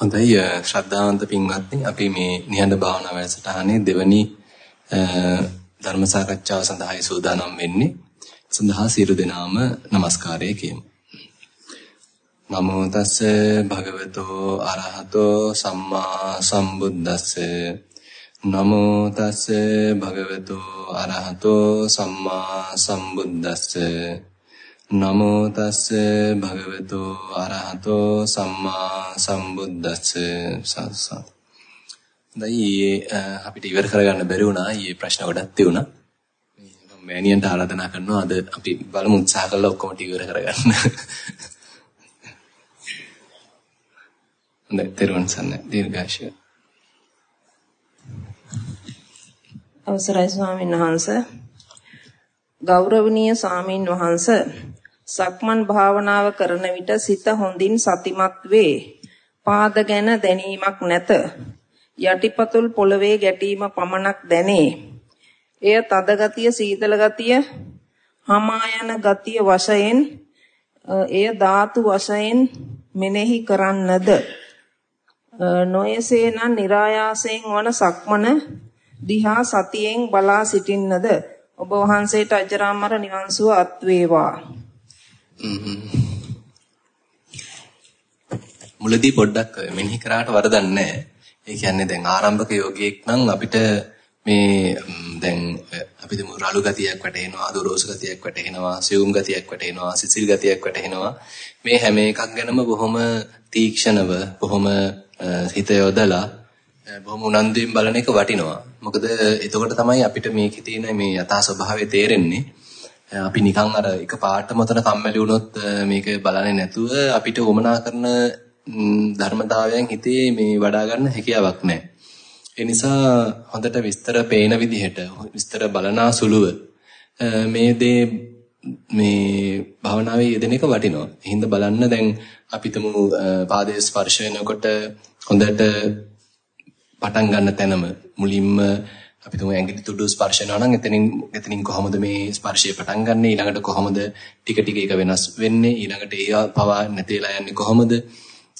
හොඳයි ශ්‍රද්ධාවන්ත පින්වත්නි අපි මේ නිහඬ භාවනා වැඩසටහනේ දෙවැනි ධර්ම සාකච්ඡාව සඳහායි සූදානම් වෙන්නේ. සඳහා සියලු දෙනාම নমස්කාරය කියමු. නමෝ තස්ස භගවතෝ අරහතෝ සම්මා සම්බුද්දස්ස නමෝ තස්ස භගවතෝ අරහතෝ සම්මා සම්බුද්දස්ස නමෝ තස්ස භගවතු අරහතෝ සම්මා සම්බුද්දස්ස සස්ස. දැන් අපිට ඉවර කරගන්න බැරි වුණා. ඊයේ ප්‍රශ්න ගොඩක් තියුණා. මම මෑනියන්ට ආරාධනා කරනවා අද අපි බලමු උත්සාහ කරලා ඔක්කොම ටික ඉවර කරගන්න. හොඳයි, තෙරුවන් සරණයි. දීර්ඝාෂය. අවසරයි ස්වාමීන් වහන්සේ ගෞරවනීය සාමීන් වහන්සේ සක්මන් භාවනාව කරන විට සිත හොඳින් සතිමත් වේ. පාද ගැන දැනීමක් නැත. යටිපතුල් පොළවේ ගැටීම පමණක් දැනේ. එය තද ගතිය, සීතල ගතිය, හමා යන ගතිය වශයෙන් එය ධාතු වශයෙන් මෙනෙහි කරන්නද නොයසේනම් નિરાයාසයෙන් වන සක්මන දිහා සතියෙන් බලා සිටින්නද ඔබ වහන්සේට අජරාමර නිවන් සුව අත් වේවා Mm-hmm. මුලදී පොඩ්ඩක් මෙනෙහි කරාට වරදක් නැහැ. ඒ කියන්නේ දැන් ආරම්භක යෝගියෙක් නම් අපිට මේ දැන් අපි දුමු රළු ගතියක් වැටෙනවා, අදෝරෝස ගතියක් වැටෙනවා, සියුම් ගතියක් වැටෙනවා, සිසිල් ගතියක් වැටෙනවා. මේ හැම එකක් ගැනම බොහොම තීක්ෂණව, බොහොම හිත යොදලා, බොහොම උනන්දුවෙන් බලන එක වටිනවා. මොකද එතකොට තමයි අපිට මේකේ තියෙන මේ යථා ස්වභාවය තේරෙන්නේ. අපි නිකන් අර එක පාටම උතන කම්මැලි වුණොත් මේක බලන්නේ නැතුව අපිට වමනා කරන ධර්මතාවයන් හිතේ මේ වඩා ගන්න හැකියාවක් නැහැ. ඒ නිසා හොඳට විස්තර පේන විදිහට විස්තර බලනා සුළුව මේ දේ මේ භවනාවේ යෙදෙන එක වටිනවා. එහෙනම් බලන්න දැන් අපිටම පාදයේ ස්පර්ශ වෙනකොට හොඳට පටන් ගන්න තැනම මුලින්ම අපි තුමු ඇඟිලි තුඩු ස්පර්ශ වෙනවා නම් එතනින් එතනින් කොහොමද මේ ස්පර්ශය පටන් ගන්නෙ? ඊළඟට කොහොමද ටික ටික ඒක වෙනස් වෙන්නේ? ඊළඟට ඒවා පවා නැතිලා යන්නේ කොහොමද?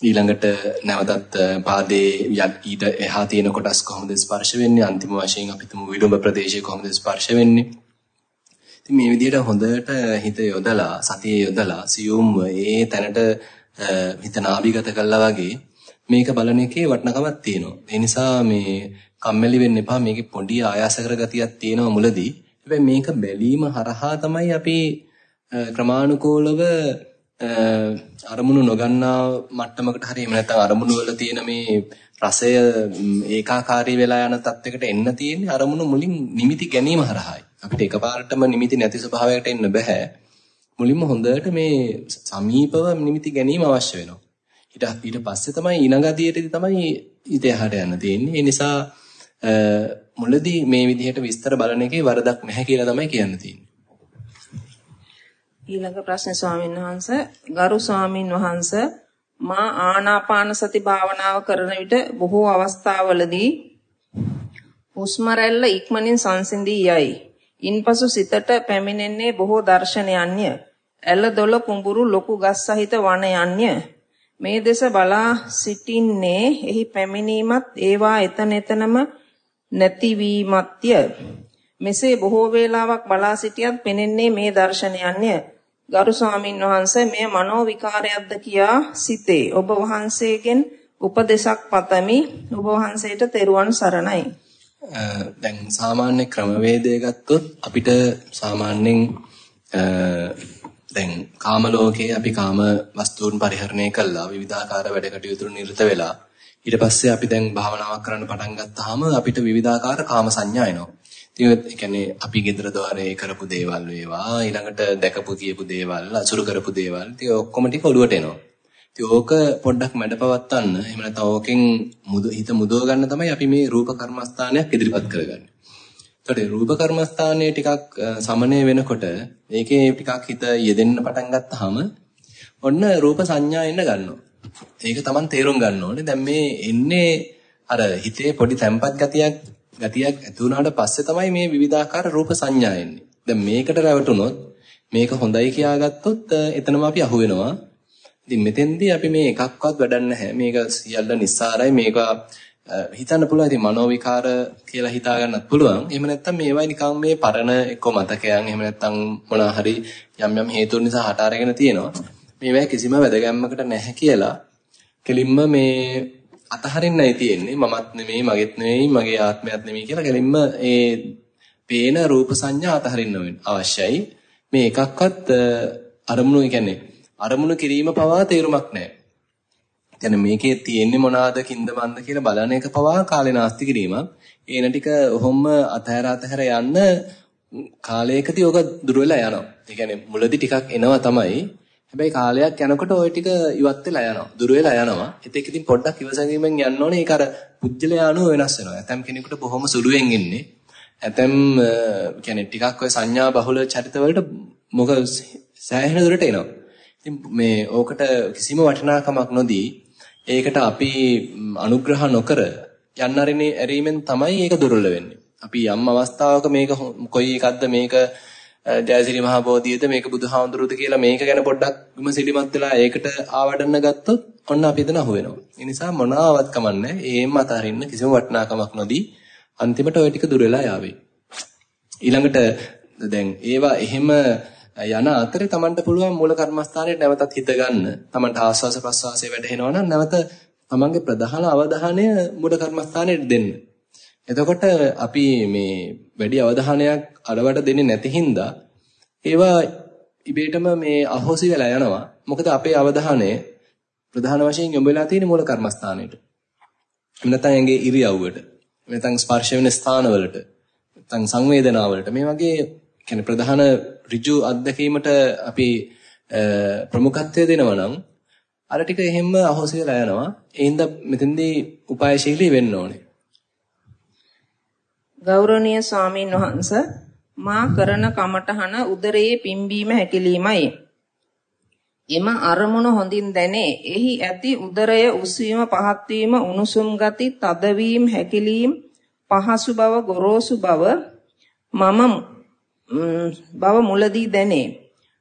ඊළඟට නැවතත් පාදයේ ඊට එහා තියෙන කොටස් කොහොමද ස්පර්ශ වෙන්නේ? අන්තිම වශයෙන් අපි තුමු විලුඹ ප්‍රදේශය කොහොමද ස්පර්ශ වෙන්නේ? ඉතින් මේ විදිහට හොඳට හිත යොදලා සතිය යොදලා සියුම්ව ඒ තැනට හිත නාභිගත කළා වගේ මේක බලන එකේ වටිනකමක් තියෙනවා. ඒ නිසා මේ කම්මැලි වෙන්න එපා. මේකේ පොඩි ආයාස කරගතියක් තියෙනවා මුලදී. හැබැයි මේක බැලීම හරහා තමයි අපි ක්‍රමානුකූලව අරමුණු නොගන්නා මට්ටමකට හරි එහෙම නැත්නම් අරමුණු වල තියෙන මේ රසය ඒකාකාරී වෙලා යන තත්යකට එන්න තියෙන්නේ අරමුණු මුලින් නිමිති ගැනීම හරහායි. අපිට එකපාරටම නිමිති නැති ස්වභාවයකට එන්න බෑ. මුලින්ම හොඳට මේ සමීපව නිමිති ගැනීම අවශ්‍ය වෙනවා. ඊට ඊට පස්සේ තමයි ඊළඟ අධියටදී තමයි ඉතහාට යන්න තියෙන්නේ. ඒ නිසා මුලදී මේ විදිහට විස්තර බලන එකේ වරදක් නැහැ කියලා තමයි කියන්න තියෙන්නේ. ඊළඟ ප්‍රශ්නේ ස්වාමීන් වහන්සේ ගරු ස්වාමින් වහන්සේ මා ආනාපාන සති භාවනාව කරන විට බොහෝ අවස්ථාවලදී හුස්ම රැල්ල ඉක්මනින් සංසිඳී යයි. ඉන්පසු සිතට පැමිණෙන්නේ බොහෝ දර්ශනයන්ය. ඇල දොල කුඹුරු ලොකු ගස් සහිත වනයන්ය. මේ දෙස බලා සිටින්නේ එහි පැමිණීමත් ඒවා එතන එතනම නැතිවීමත්ය. මෙසේ බොහෝ වේලාවක් බලා සිටියත් පෙනෙන්නේ මේ දර්ශනයන්ය. ගරු ස්වාමින් වහන්සේ මේ මනෝ විකාරයක්ද කියා සිතේ. ඔබ වහන්සේගෙන් උපදේශක් පතමි. ඔබ වහන්සේට තෙරුවන් සරණයි. දැන් සාමාන්‍ය ක්‍රමවේදය ගත්තොත් අපිට සාමාන්‍යයෙන් දැන් කාම ලෝකයේ අපි කාම වස්තුන් පරිහරණය කළා විවිධාකාර වැඩ කටයුතු නිරත වෙලා ඊට පස්සේ අපි දැන් භාවනාවක් කරන්න පටන් ගත්තාම අපිට විවිධාකාර කාම සංඥා එනවා. ඉතින් ඒ කියන්නේ අපි gedara dware කරපු දේවල් වේවා ඊළඟට දැකපු කියපු දේවල් අසුරු කරපු දේවල් ඉතින් ඔක්කොම ටික ඔළුවට එනවා. ඉතින් ඕක පොඩ්ඩක් මැඩපවත්තන්න එහෙම නැත්නම් ඕකෙන් මුද හිත මුදව ගන්න තමයි අපි මේ රූප කර්මස්ථානයක් ඉදිරිපත් කරගන්නේ. ඒතකොට රූප කර්මස්ථානයේ ටිකක් සමනය වෙනකොට ඒකේ ටිකක් හිත යෙදෙන්න පටන් ගත්තාම ඔන්න රූප සංඥා එන්න ගන්නවා. ඒක Taman තේරුම් ගන්න ඕනේ. දැන් මේ එන්නේ අර හිතේ පොඩි තැම්පත් ගතියක් ගතියක් ඇති වුණාට පස්සේ තමයි මේ විවිධාකාර රූප සංඥා එන්නේ. දැන් මේකට රැවටුනොත් මේක හොඳයි කියාගත්තොත් එතනම අපි අහු වෙනවා. ඉතින් මෙතෙන්දී අපි මේ එකක්වත් වැඩක් නැහැ. මේක සියල්ල නිස්සාරයි. මේක හිතන්න පුළුවන් ඉතින් මනෝ විකාර කියලා හිතා ගන්නත් පුළුවන්. එහෙම නැත්නම් මේවයි නිකන් මේ පරණ එක්ක මතකයන් එහෙම නැත්නම් මොනවා හරි යම් යම් හේතුන් නිසා හට අරගෙන තියෙනවා. මේවැ කිසිම වැදගැම්මකට නැහැ කියලා කෙලින්ම මේ අතහරින්නයි තියෙන්නේ. මමත් නෙමෙයි, මගෙත් නෙමෙයි, මගේ ආත්මයත් නෙමෙයි කියලා කෙලින්ම ඒ පේන රූප සංඥා අතහරින්න අවශ්‍යයි. මේ එකක්වත් අරමුණු කියන්නේ අරමුණු කිරීම පවා තේරුමක් නැහැ. කියන්නේ මේකේ තියෙන්නේ මොනවාද කින්ද මන්ද කියලා බලන එක පවා කාලේ නාස්ති කිරීමක්. ඒන ටික ඔහොම අතහැර අතහැර යන්න කාලයකදී ඔක දුර වෙලා යනවා. ඒ කියන්නේ මුලදී ටිකක් එනවා තමයි. හැබැයි කාලයක් යනකොට ওই ටික ඉවත් වෙලා යනවා. දුර වෙලා යනවා. ඒත් ඉතින් පොඩ්ඩක් ඉවසීමෙන් යන්න ඕනේ. ඒක අර පුජ්‍යලයානුව වෙනස් වෙනවා. ඇතම් කෙනෙකුට බොහොම සුළුවෙන් ඉන්නේ. ඇතම් කියන්නේ ටිකක් ඔය සංඥා බහුල චරිත වලට මොක සෑහෙන දුරට එනවා. ඉතින් මේ ඕකට කිසිම වටිනාකමක් නොදී ඒකට අපි අනුග්‍රහ නොකර යන්න ඇරීමෙන් තමයි ඒක දුර්වල වෙන්නේ. අපි යම් අවස්ථාවක මේක කොයි එකක්ද මේක ජයසිරි මහ බෝධියද මේක බුදුහාමුදුරුවද කියලා මේක ගැන පොඩ්ඩක් විමසිලිමත් වෙලා ඒකට ආවඩන්න ගත්තොත් ඔන්න අපි එතන අහු වෙනවා. ඒ නිසා මොනවාවත් කමන්නේ. ඒෙම අතහරින්න කිසිම වටිනාකමක් නොදී අන්තිමට ওই ටික දුර වෙලා යාවේ. ඊළඟට දැන් ඒවා එහෙම යන අතරේ Tamanට පුළුවන් මූල කර්මස්ථානයේ නැවතත් හිත ගන්න. Tamanට ආස්වාස ප්‍රස්වාසයේ වැටෙනවා නම් නැවත Tamanගේ ප්‍රධාන අවධානය මූල කර්මස්ථානයේ දෙන්න. එතකොට අපි මේ වැඩි අවධානයක් අරවට දෙන්නේ නැති හින්දා ඒවා ඉබේටම මේ අහෝසි වෙලා යනවා. මොකද අපේ අවධානය ප්‍රධාන වශයෙන් යොමු වෙලා තියෙන මූල කර්මස්ථානෙට. නැත්නම් ඇඟේ ඉරියව්වට. නැත්නම් ස්පර්ශ වෙන ස්ථානවලට. නැත්නම් සංවේදනාවලට. මේ වගේ කියන්නේ ප්‍රධාන ඍජු අත්දැකීමට අපි ප්‍රමුඛත්වය දෙනවා නම් අර ටික එහෙම්ම අහෝසි වෙලා යනවා. ඒ හින්දා මෙතෙන්දී උපායශීලී වෙන්න ඕනේ. ගෞරවනීය ස්වාමින් වහන්ස මා කරන කමඨහන උදරයේ පිම්බීම හැකිලීමයි. එම අරමුණ හොඳින් දැනේ. එහි ඇති උදරය උස්වීම පහත් වීම උණුසුම් ගති තදවීම හැකිලීම පහසු බව ගොරෝසු බව මම බව මුලදී දැනේ.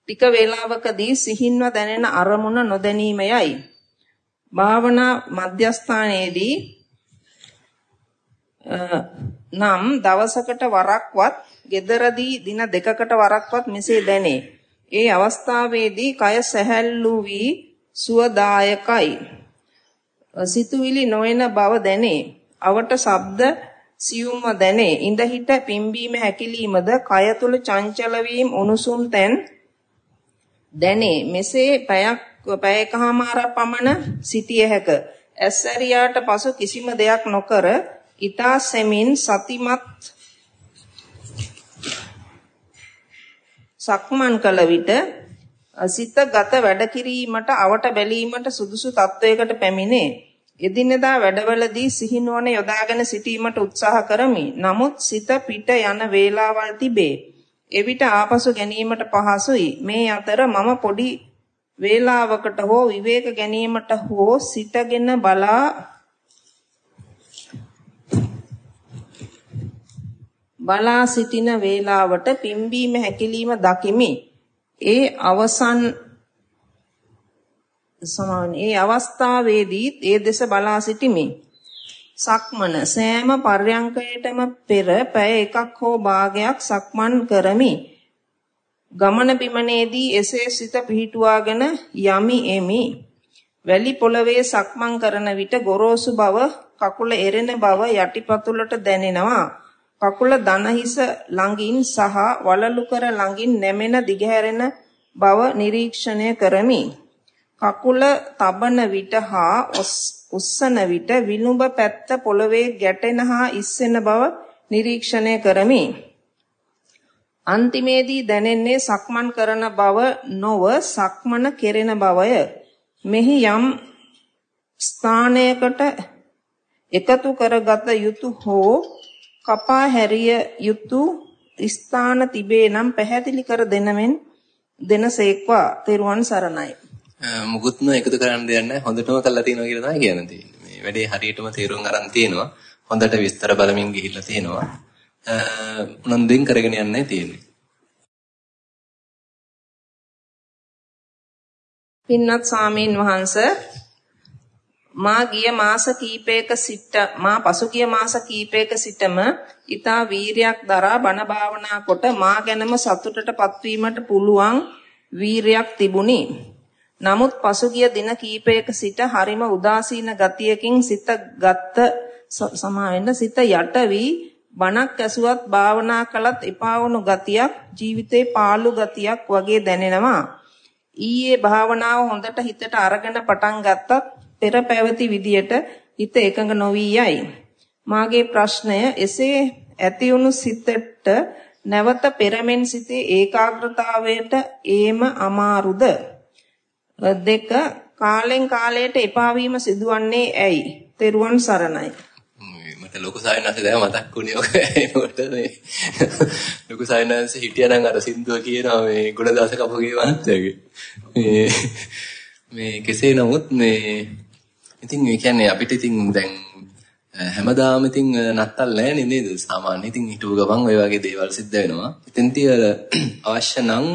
ටික වේලාවකදී සිහින්ව දැනෙන අරමුණ නොදැනීමයයි. භාවනා මධ්‍යස්ථානයේදී නම් දවසකට වරක්වත් gederදී දින දෙකකට වරක්වත් මෙසේ දැනේ. ඒ අවස්ථාවේදී කය සැහැල්ලු වී සුවදායකයි. සිතුවිලි නොවන බව දැනේ. අවට ශබ්ද සියුම්ව දැනේ. ඉඳ හිට පිම්බීම හැකිලීමද කය තුල චංචල වීම උණුසුම් තැන් දැනේ. මෙසේ පැයක් පැයකමාරක් පමණ සිටිය හැක. ඇස්සරියාට පසු කිසිම දෙයක් නොකර ඊතා සෙමින් සතිමත් සක්මන් කළ විට සිත ගත වැඩ කිරීමට අවට බැලීමට සුදුසු තත්වයකට පැමිණේ. එදිනෙදා වැඩවලදී සිහිනුවන යොදාගෙන සිටීමට උත්සාහ කරමි. නමුත් සිත පිට යන වේලාවල් තිබේ. එවිට ආපසු ගැනීමට පහසුයි. මේ අතර මම පොඩි වේලාවකට හෝ විවේක ගැනීමට හෝ සිටගෙන බලා බලා සිටින වේලාවට පිම්බීම හැකිලිම දකිමි. ඒ අවසන් සමාන ඒ අවස්ථාවේදී ඒ දෙස බලා සිටිමි. සක්මන සෑම පර්යංකයටම පෙර පැය එකක් හෝ භාගයක් සක්මන් කරමි. ගමන බිමනේදී එසේ සිත පිහිටුවාගෙන යමි එමි. වැලි පොළවේ සක්මන් කරන විට ගොරෝසු බව, කකුල එරෙන බව යටිපතුලට දැනෙනවා. කකුල දන හිස ළඟින් සහ වලලු කර ළඟින් නැමෙන දිගහැරෙන බව නිරීක්ෂණය කරමි. කකුල තබන විට හා උස්සන විට විනුඹ පැත්ත පොළවේ ගැටෙන හා ඉස්සෙන බව නිරීක්ෂණය කරමි. අන්තිමේදී දැනෙන්නේ සක්මන් කරන බව නොව සක්මන කෙරෙන බවය. මෙහි යම් ස්ථානයකට එකතු කරගත යුතු හෝ කපා හැරිය යුතු ස්ථාන තිබේ නම් පැහැදිලි කර දෙනමෙන් දෙනසේක්වා තෙරුවන් සරණයි. මුකුත්ම එකතු කරන්න දෙයක් නැහැ. හොඳටම කරලා තියෙනවා කියලා තමයි කියන්න තියෙන්නේ. මේ වැඩේ හරියටම තේරුම් අරන් තියෙනවා. හොඳට විස්තර බලමින් ගිහිල්ලා තියෙනවා. උනන්දුවෙන් කරගෙන යන්නයි තියෙන්නේ. පින්වත් සාමීන් වහන්සේ මා ගිය මාස කීපයක සිට මා පසුගිය මාස කීපයක සිටම ඊතා වීරයක් දරා බණ භාවනා කොට මා ගැනම සතුටටපත් වීමට පුළුවන් වීරයක් තිබුණි. නමුත් පසුගිය දින කීපයක සිට හරිම උදාසීන ගතියකින් සිත ගත්ත සමාවෙන්න සිත යට වී බණක් ඇසුවත් භාවනා කළත් එපා වුණු ගතියක් ජීවිතේ පාළු ගතියක් වගේ දැනෙනවා. ඊයේ භාවනාව හොඳට හිතට අරගෙන පටන් ගත්තත් පෙර පැවති විදියට හිත එකඟ නොවි යයි. මාගේ ප්‍රශ්නය එසේ ඇතිවුණු සිතට නැවත පෙරමෙන් සිටේ ඒකාග්‍රතාවයට ඒම අමාරුද? දෙක කාලෙන් කාලයට එපා වීම සිදුවන්නේ ඇයි? තෙරුවන් සරණයි. මට ලොකු සායනන්සේ දැන් මතක් වුණේ ඔක ඒකට මේ ලොකු සායනන්සේ හිටියනම් අර සින්දුව කියනවා මේ ගුණදාස කපුගේ වහන්සේගේ මේ මේ කෙසේ නමුත් මේ ඉතින් ඒ කියන්නේ අපිට ඉතින් දැන් හැමදාම ඉතින් නත්තල් නැහැ නේද සාමාන්‍ය ඉතින් හිතුව ගමන් ඔය වගේ දේවල් සිද්ධ වෙනවා ඉතින් තිය අවශ්‍ය නම්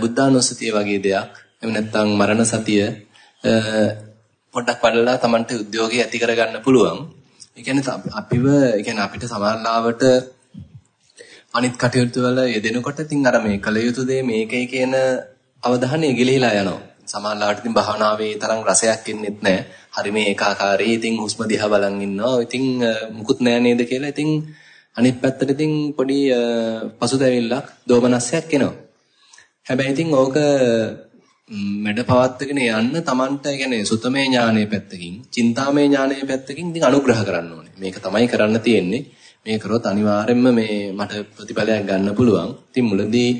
බුද්ධානුස්සතිය වගේ දෙයක් එහෙම නැත්නම් මරණ සතිය පොඩ්ඩක් වඩලා Tamante උද්‍යෝගය ඇති කරගන්න පුළුවන් ඒ කියන්නේ අපිව ඒ කියන්නේ අපිට සමානලාවට අනිත් කටයුතු වල යෙදෙනකොට ඉතින් අර මේ කල යුතු දේ මේකේ කියන අවධානය ගිලිහිලා යනවා. සමානලාවට ඉතින් භාවනාවේ තරම් රසයක් එන්නේත් නැහැ. හරි මේ ඒකාකාරී ඉතින් හුස්ම දිහා බලන් ඉන්නවා. ඉතින් මුකුත් නෑ නේද කියලා ඉතින් අනිත් පැත්තට ඉතින් පොඩි පසුතැවිල්ලක් දෝමනස්සයක් එනවා. හැබැයි ඉතින් ඕක මැඩ පවත්වාගෙන යන්න Tamanට කියන්නේ සුතමේ ඥානයේ පැත්තකින්, චින්තාමේ ඥානයේ පැත්තකින් ඉතින් අනුග්‍රහ කරන්න ඕනේ. මේක තමයි කරන්න තියෙන්නේ. මේ කරොත් අනිවාර්යයෙන්ම මේ මට ප්‍රතිඵලයක් ගන්න පුළුවන්. ඉතින් මුලදී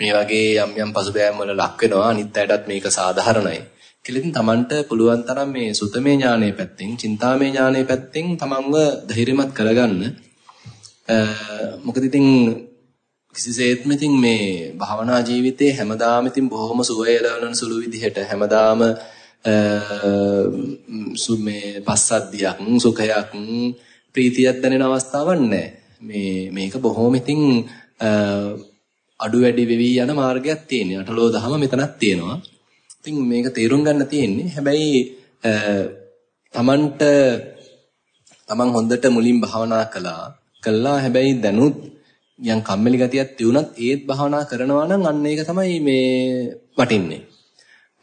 මේ වගේ යම් යම් පසුබෑම් වල ලක් වෙනවා. අනිත් අයටත් මේක සාධාරණයි. කියලා ඉතින් Tamanට පුළුවන් තරම් මේ සුතමේ ඥානයේ පැත්තෙන්, චින්තාමේ ඥානයේ පැත්තෙන් Tamanව ධෛර්යමත් කරගන්න. මොකද ඉතින් කිසිසේත්ම ඉතින් මේ භාවනා ජීවිතේ හැමදාම ඉතින් බොහොම සුවය ලබන සුළු විදිහට හැමදාම මේ පස්සද්ධියක් සුඛයක් ප්‍රීතියක් දැනෙන අවස්ථාවක් නැහැ. මේ මේක බොහොම ඉතින් අඩු වැඩි වෙවි යන මාර්ගයක් තියෙනවා. අටලෝ දහම මෙතනක් තියෙනවා. ඉතින් මේක තේරුම් ගන්න තියෙන්නේ. හැබැයි තමන්ට තමන් හොඳට මුලින් භාවනා කළා. කළා හැබැයි දැනුත් යම් කම්මැලි ගතියක් තියුණත් ඒත් භාවනා කරනවා නම් අන්න ඒක තමයි මේ වටින්නේ.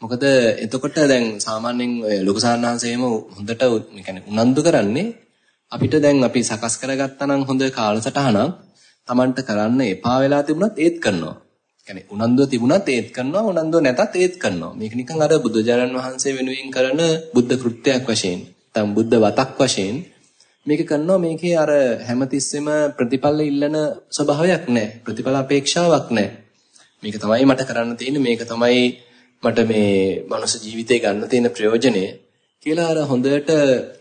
මොකද එතකොට දැන් සාමාන්‍යයෙන් ලොකු සාන්නාංශයේම හොඳට يعني උනන්දු කරන්නේ අපිට දැන් අපි සකස් කරගත්තා නම් හොඳ කාලසටහනක් Tamanට කරන්න එපා වෙලා තිබුණත් ඒත් කරනවා. يعني උනන්දුව තිබුණත් ඒත් කරනවා උනන්දුව නැතත් ඒත් කරනවා. මේක නිකන් අර බුදුජානන් වහන්සේ වෙනුවෙන් කරන බුද්ධ කෘත්‍යයක් වශයෙන්, නැත්නම් බුද්ධ වතක් වශයෙන් මේක කරනවා මේකේ අර හැමතිස්සෙම ප්‍රතිඵල ඉල්ලන ස්වභාවයක් නැහැ. ප්‍රතිඵල අපේක්ෂාවක් නැහැ. මේක තමයි මට කරන්න තියෙන්නේ මේක තමයි මට මේ මනුස්ස ජීවිතේ ගන්න තියෙන ප්‍රයෝජනය කියලා අර හොඳට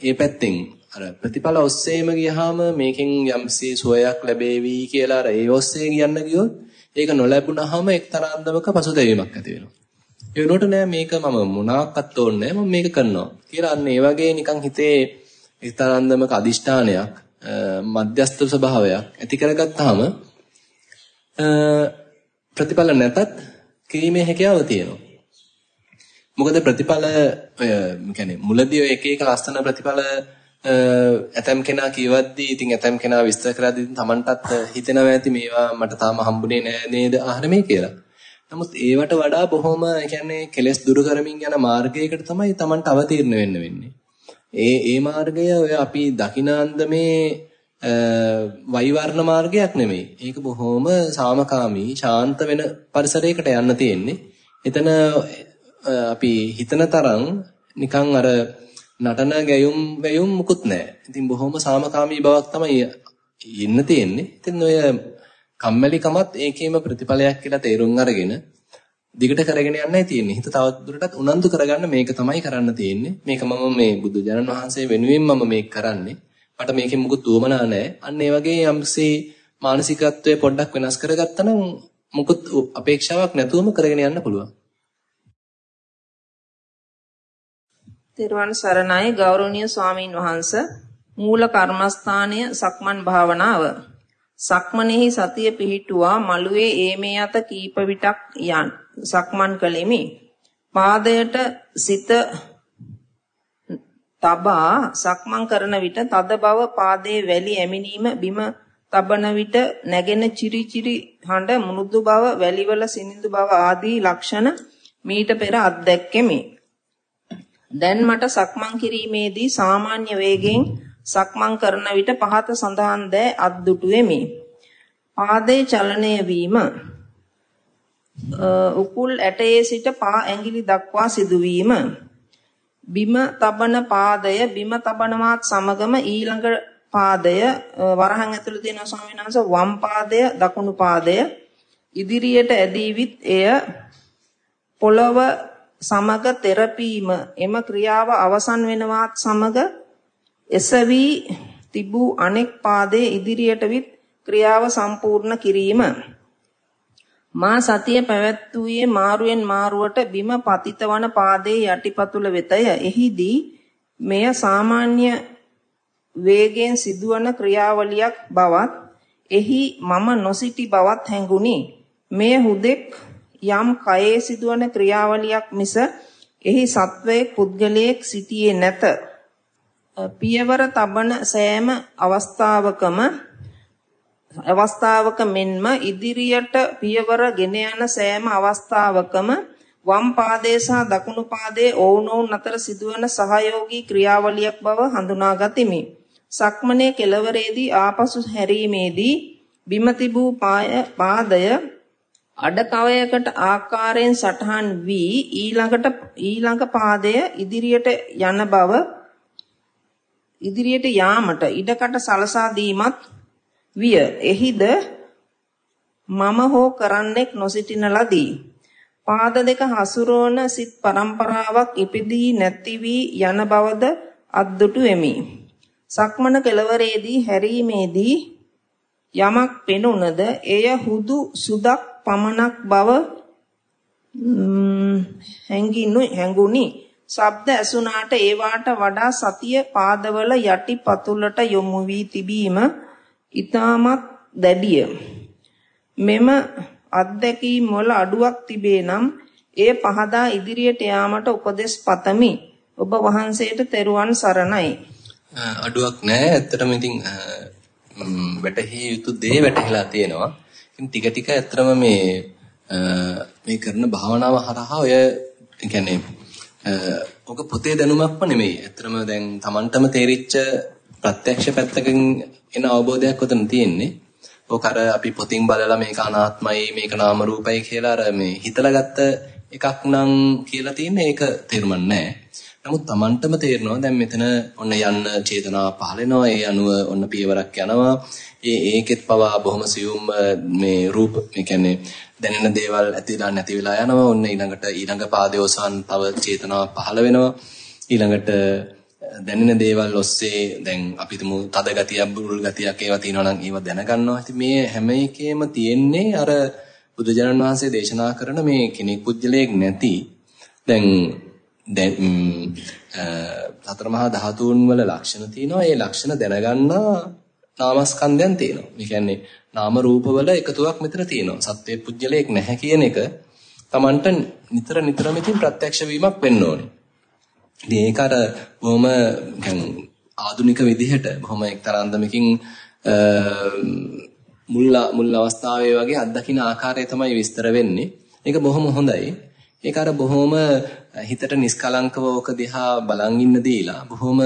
ඒ පැත්තෙන් අර ප්‍රතිඵල ඔස්සේම ගියාම මේකෙන් යම්සේ සුවයක් ලැබේවි කියලා අර ඒ ඔස්සේ කියන්න ගියොත් ඒක නොලැබුණාම එක්තරා අන්දමක පසුතැවීමක් ඇති වෙනවා. ඒ වෙනුවට නෑ මේක මම මොනවාක්වත් ඕනේ නෑ මම මේක කරනවා කියලා අන්න ඒ වගේ නිකන් හිතේ ඊතරන්දමක අදිෂ්ඨානයක් මධ්‍යස්ථ ස්වභාවයක් ඇති කරගත්තාම ප්‍රතිඵල නැතත් කිරීමේ හැකියාව තියෙනවා. මොකද ප්‍රතිඵල ඔය කියන්නේ මුලදී ඔය එක එක ලස්සන ප්‍රතිඵල ඇතම් කෙනා කියවද්දී ඉතින් ඇතම් කෙනා විස්තර කරද්දී තමන්ටත් හිතෙනවා ඇති මේවා මට තාම හම්බුනේ නෑ නේද ආහරමේ කියලා. නමුත් ඒවට වඩා බොහොම කියන්නේ කෙලස් දුරු කරමින් යන මාර්ගයකට තමයි තමන්ට අවතීර්ණ වෙන්න වෙන්නේ. ඒ ඒ මාර්ගය ඔය අපි දකිනාන්දමේ වෛවර්ණ මාර්ගයක් නෙමෙයි. ඒක බොහොම සාමකාමී ශාන්ත වෙන පරිසරයකට යන්න තියෙන්නේ. එතන අපි හිතන තරම් නිකන් අර නටන ගැයුම් වැයුම් මුකුත් නැහැ. ඉතින් බොහොම සාමකාමී බවක් තමයි ඉන්න තියෙන්නේ. ඉතින් ඔය කම්මැලිකමත් ඒකේම ප්‍රතිඵලයක් කියලා තේරුම් අරගෙන දිගට කරගෙන යන්නයි තියෙන්නේ. හිත තවත් දුරටත් උනන්දු කරගන්න මේක තමයි කරන්න තියෙන්නේ. මේක මම මේ බුදු ජනන වහන්සේ වෙනුවෙන් මම මේක කරන්නේ. මට මේකෙන් මුකුත් උවමනා නැහැ. අන්න ඒ වගේ යම්සේ මානසිකත්වය පොඩ්ඩක් වෙනස් කරගත්තා නම් මුකුත් අපේක්ෂාවක් නැතුවම කරගෙන යන්න පුළුවන්. තෙරුවන් සරණයි ගෞරවනීය ස්වාමින් වහන්සේ මූල කර්මස්ථානය සක්මන් භාවනාව සක්මනේහි සතිය පිහිටුවා මළුවේ ඒමේ අත කීප විටක් යන් සක්මන් කළෙමි. පාදයට සිත තබා සක්මන් කරන විට තද බව පාදයේ වැලි ඇමිනීම බිම තබන විට නැගෙන චිරි චිරි හඬ මුනුදු බව වැලිවල සිනිඳු බව ආදී ලක්ෂණ මීට පෙර අත්දැක්කෙමි. දැන් මට සක්මන් කිරීමේදී සාමාන්‍ය වේගයෙන් සක්මන් කරන විට පහත සඳහන් දෑ අද්දුටු වෙමි. පාදයේ චලනය වීම උකුල් ඇටයේ සිට පා ඇඟිලි දක්වා සිදුවීම බිම තබන පාදය බිම තබනවත් සමගම ඊළඟ පාදය වරහන් ඇතුළේ තියෙන ස්වාමීන් වහන්සේ වම් පාදය දකුණු පාදය ඉදිරියට ඇදී විත් එය පොළව සමග තෙරපීම එම ක්‍රියාව අවසන් වෙනවත් සමග එසවි තිබූ අනෙක් පාදයේ ඉදිරියට විත් ක්‍රියාව සම්පූර්ණ කිරීම මා සතිය පැවැත්වුවේ මාරුවෙන් මාරුවට බිම පතිත වන පාදයේ යටිපතුල වෙතය. එහිදී මෙය සාමාන්‍ය වේගයෙන් සිදුවන ක්‍රියාවලියක් බවත් එහි මම නොසිටි බවත් හැඟුණි. මෙය හුදෙක් යම් කයේ සිදුවන ක්‍රියාවලියක් මිස එහි සත්වයේ පුද්ගලයෙක් සිටියේ නැත. පියවර තබන සෑම අවස්ථාවකම අවස්ථාවක මෙන්ම ඉදිරියට පියවර ගෙන යන සෑම අවස්ථාවකම වම් පාදයේ සහ දකුණු පාදයේ ඕනෝන් අතර සිදුවන සහයෝගී ක්‍රියාවලියක් බව හඳුනා ගතිමි. සක්මනේ කෙළවරේදී ආපසු හැරීමේදී බිම තිබූ පාදය අඩකවයකට ආකාරයෙන් සටහන් වී ඊළඟට ඊළඟ පාදය ඉදිරියට යන බව ඉදිරියට යාමට ඉඩකට සලසා දීමත් විය. එහිද මම හෝ කරන්නෙක් නොසිටින ලදී. පාද දෙක හසුරවන සිත් පරම්පරාවක් ඉපදී නැති වී යන බවද අද්දුටු වෙමි. සක්මන කෙලවරේදී හැරීමේදී යමක් පෙනුනද එය හුදු සුදක් පමණක් බව හැඟිනු හැඟුනි. ශබ්ද ඇසුණාට ඒවාට වඩා සතිය පාදවල යටි පතුලට යොමු වී තිබීම ඊටමත් දැඩිය. මෙම අත්දැකීම් වල අඩුවක් තිබේ නම් එය පහදා ඉදිරියට යාමට උපදෙස් පතමි. ඔබ වහන්සේට තෙරුවන් සරණයි. අඩුවක් නැහැ. ඇත්තටම ඉතින් වැටහිය යුතු දේ වැටහිලා තියෙනවා. ඉතින් ටික ටික ඇත්තටම මේ මේ කරන භාවනාව හරහා ඔය කියන්නේ ඔක පොතේ දැනුමක්ම නෙමෙයි. ඇත්තටම දැන් Tamanටම තේරිච්ච ප්‍රත්‍යක්ෂ පැත්තකින් එන අවබෝධයක් උතන තියෙන්නේ. ඔක අර අපි පොතින් බලලා මේක අනාත්මයි මේක නාම රූපයි කියලා අර මේ හිතලා ගත්ත එකක් නම් කියලා තියෙන්නේ ඒක තේරුම් නැහැ. නමුත් Tamanටම තේරෙනවා දැන් මෙතන ඔන්න යන්න චේතනාව පහලෙනවා ඒ අනුව ඔන්න පියවරක් යනවා. ඒ ඒකෙත් පවා බොහොම සියුම් මේ රූප මේ කියන්නේ දැනෙන දේවල් ඇතිලා නැති වෙලා යනවා. ඔන්න ඊළඟට ඊළඟ පාදයෝසන් තව චේතනාව පහළ වෙනවා. ඊළඟට දැනෙන දේවල් ඔස්සේ දැන් අපි තුමු තද ගතියක් බුරුල් ගතියක් ඒවා තියෙනවා නම් ඒවා දැනගන්නවා. ඉතින් මේ හැම එකේම තියෙන්නේ අර බුදුජනන් වහන්සේ දේශනා කරන මේ කෙනෙක් පුජ්‍යලයක් නැති දැන් දැන් සතර මහා ධාතුන් වල ලක්ෂණ තියෙනවා. ඒ ලක්ෂණ දැනගන්නා නාමස්කන්ධයන් තියෙනවා. මේ කියන්නේ නාම රූප වල එකතුවක් මෙතන තියෙනවා. සත්වයේ පුජ්‍යලයක් නැහැ කියන එක Tamanට නිතර නිතරම ඉතින් ප්‍රත්‍යක්ෂ වීමක් වෙන්න ඕනේ. ඉතින් ඒක අර බොහොම ආධුනික විදිහට බොහොම එක්තරා අන්දමකින් මුල් මුල් අවස්ථාවේ වගේ අත්දකින්න ආකාරය තමයි විස්තර වෙන්නේ. ඒක බොහොම හොඳයි. ඒක අර බොහොම හිතට නිස්කලංකව ඕක දිහා බලන් ඉන්න දීලා බොහොම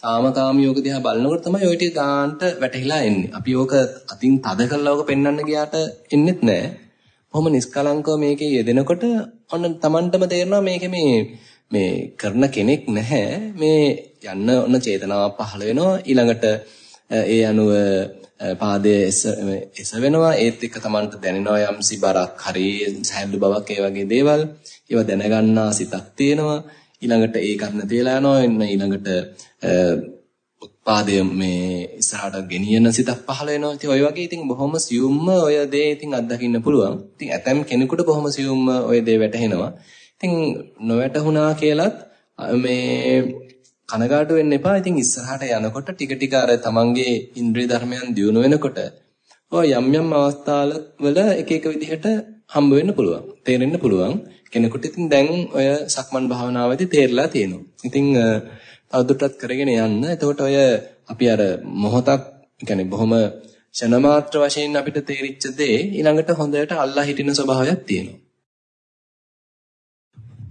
සාමකාමීයෝක දිහා බලනකොට තමයි ඔය ටික ගන්නට වැටහිලා එන්නේ. අපි ඕක අතින් තද කරලා ඕක පෙන්වන්න ගියාට එන්නෙත් නැහැ. බොහොම නිස්කලංකව මේකේ යෙදෙනකොට ඔන්න Tamanටම තේරෙනවා මේකේ මේ මේ කරන කෙනෙක් නැහැ මේ යන්න ඔන්න චේතනාවක් පහළ වෙනවා ඊළඟට ඒ අනුව පාදයේ එස වෙනවා ඒත් එක්ක Tamanට දැනෙනවා යම්සි බරක් හරි සහැල්ලු බවක් ඒ වගේ දේවල් ඒවා දැනගන්නා සිතක් තියෙනවා ඊළඟට ඒ කරන තේලා යනවා එන්න ඊළඟට පාදයේ මේ ඉස්සරහට ගෙනියන සිතක් පහළ වෙනවා. ඉතින් ওই වගේ ඉතින් බොහොම සියුම්ම ඔය දේ ඉතින් අත්දකින්න පුළුවන්. ඉතින් ඇතම් කෙනෙකුට බොහොම සියුම්ම ඔය දේ වැටහෙනවා. ඉතින් නොවැටුණා කියලත් මේ කනගාටු වෙන්න එපා. ඉතින් ඉස්සරහට යනකොට ටික ටික අර තමන්ගේ ඉන්ද්‍රිය ධර්මයන් දියුණු වෙනකොට ඔය යම් යම් අවස්ථාවල එක එක විදිහට හම්බ වෙන්න පුළුවන්. තේරෙන්න පුළුවන්. කෙනෙකුට ඉතින් දැන් ඔය සක්මන් භාවනාවේදී තේරලා තියෙනවා. ඉතින් තවදුරටත් කරගෙන යන්න. එතකොට ඔය අපි අර මොහොතක් يعني බොහොම ෂණ මාත්‍ර වශයෙන් අපිට තේරිච්ච දේ ඊළඟට හොඳට අල්ලා හිටින ස්වභාවයක් තියෙනවා.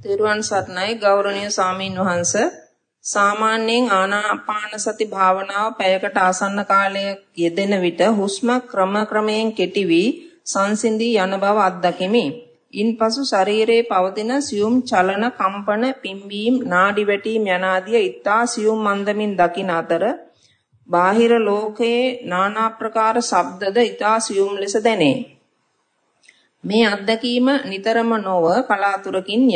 තෙරුවන් සරණයි ගෞරවනීය සාමීන් වහන්ස සාමාන්‍යයෙන් ආනාපාන සති භාවනාව පැයකට ආසන්න කාලයක් යෙදෙන විට හුස්ම ක්‍රම ක්‍රමයෙන් කෙටි වී සංසිඳී යන බව අත්දකිමි. ඉන්පසු ශරීරයේ පවතින සියුම් චලන කම්පන පිම්බීම් නාඩි වැටීම් යන ආදිය ඊතා සියුම් මන්දමින් දකින අතර බාහිර ලෝකයේ নানা ප්‍රකාර ශබ්දද ඊතා සියුම් ලෙස දැනේ. මේ අත්දැකීම නිතරම නොව කලාතුරකින්ය.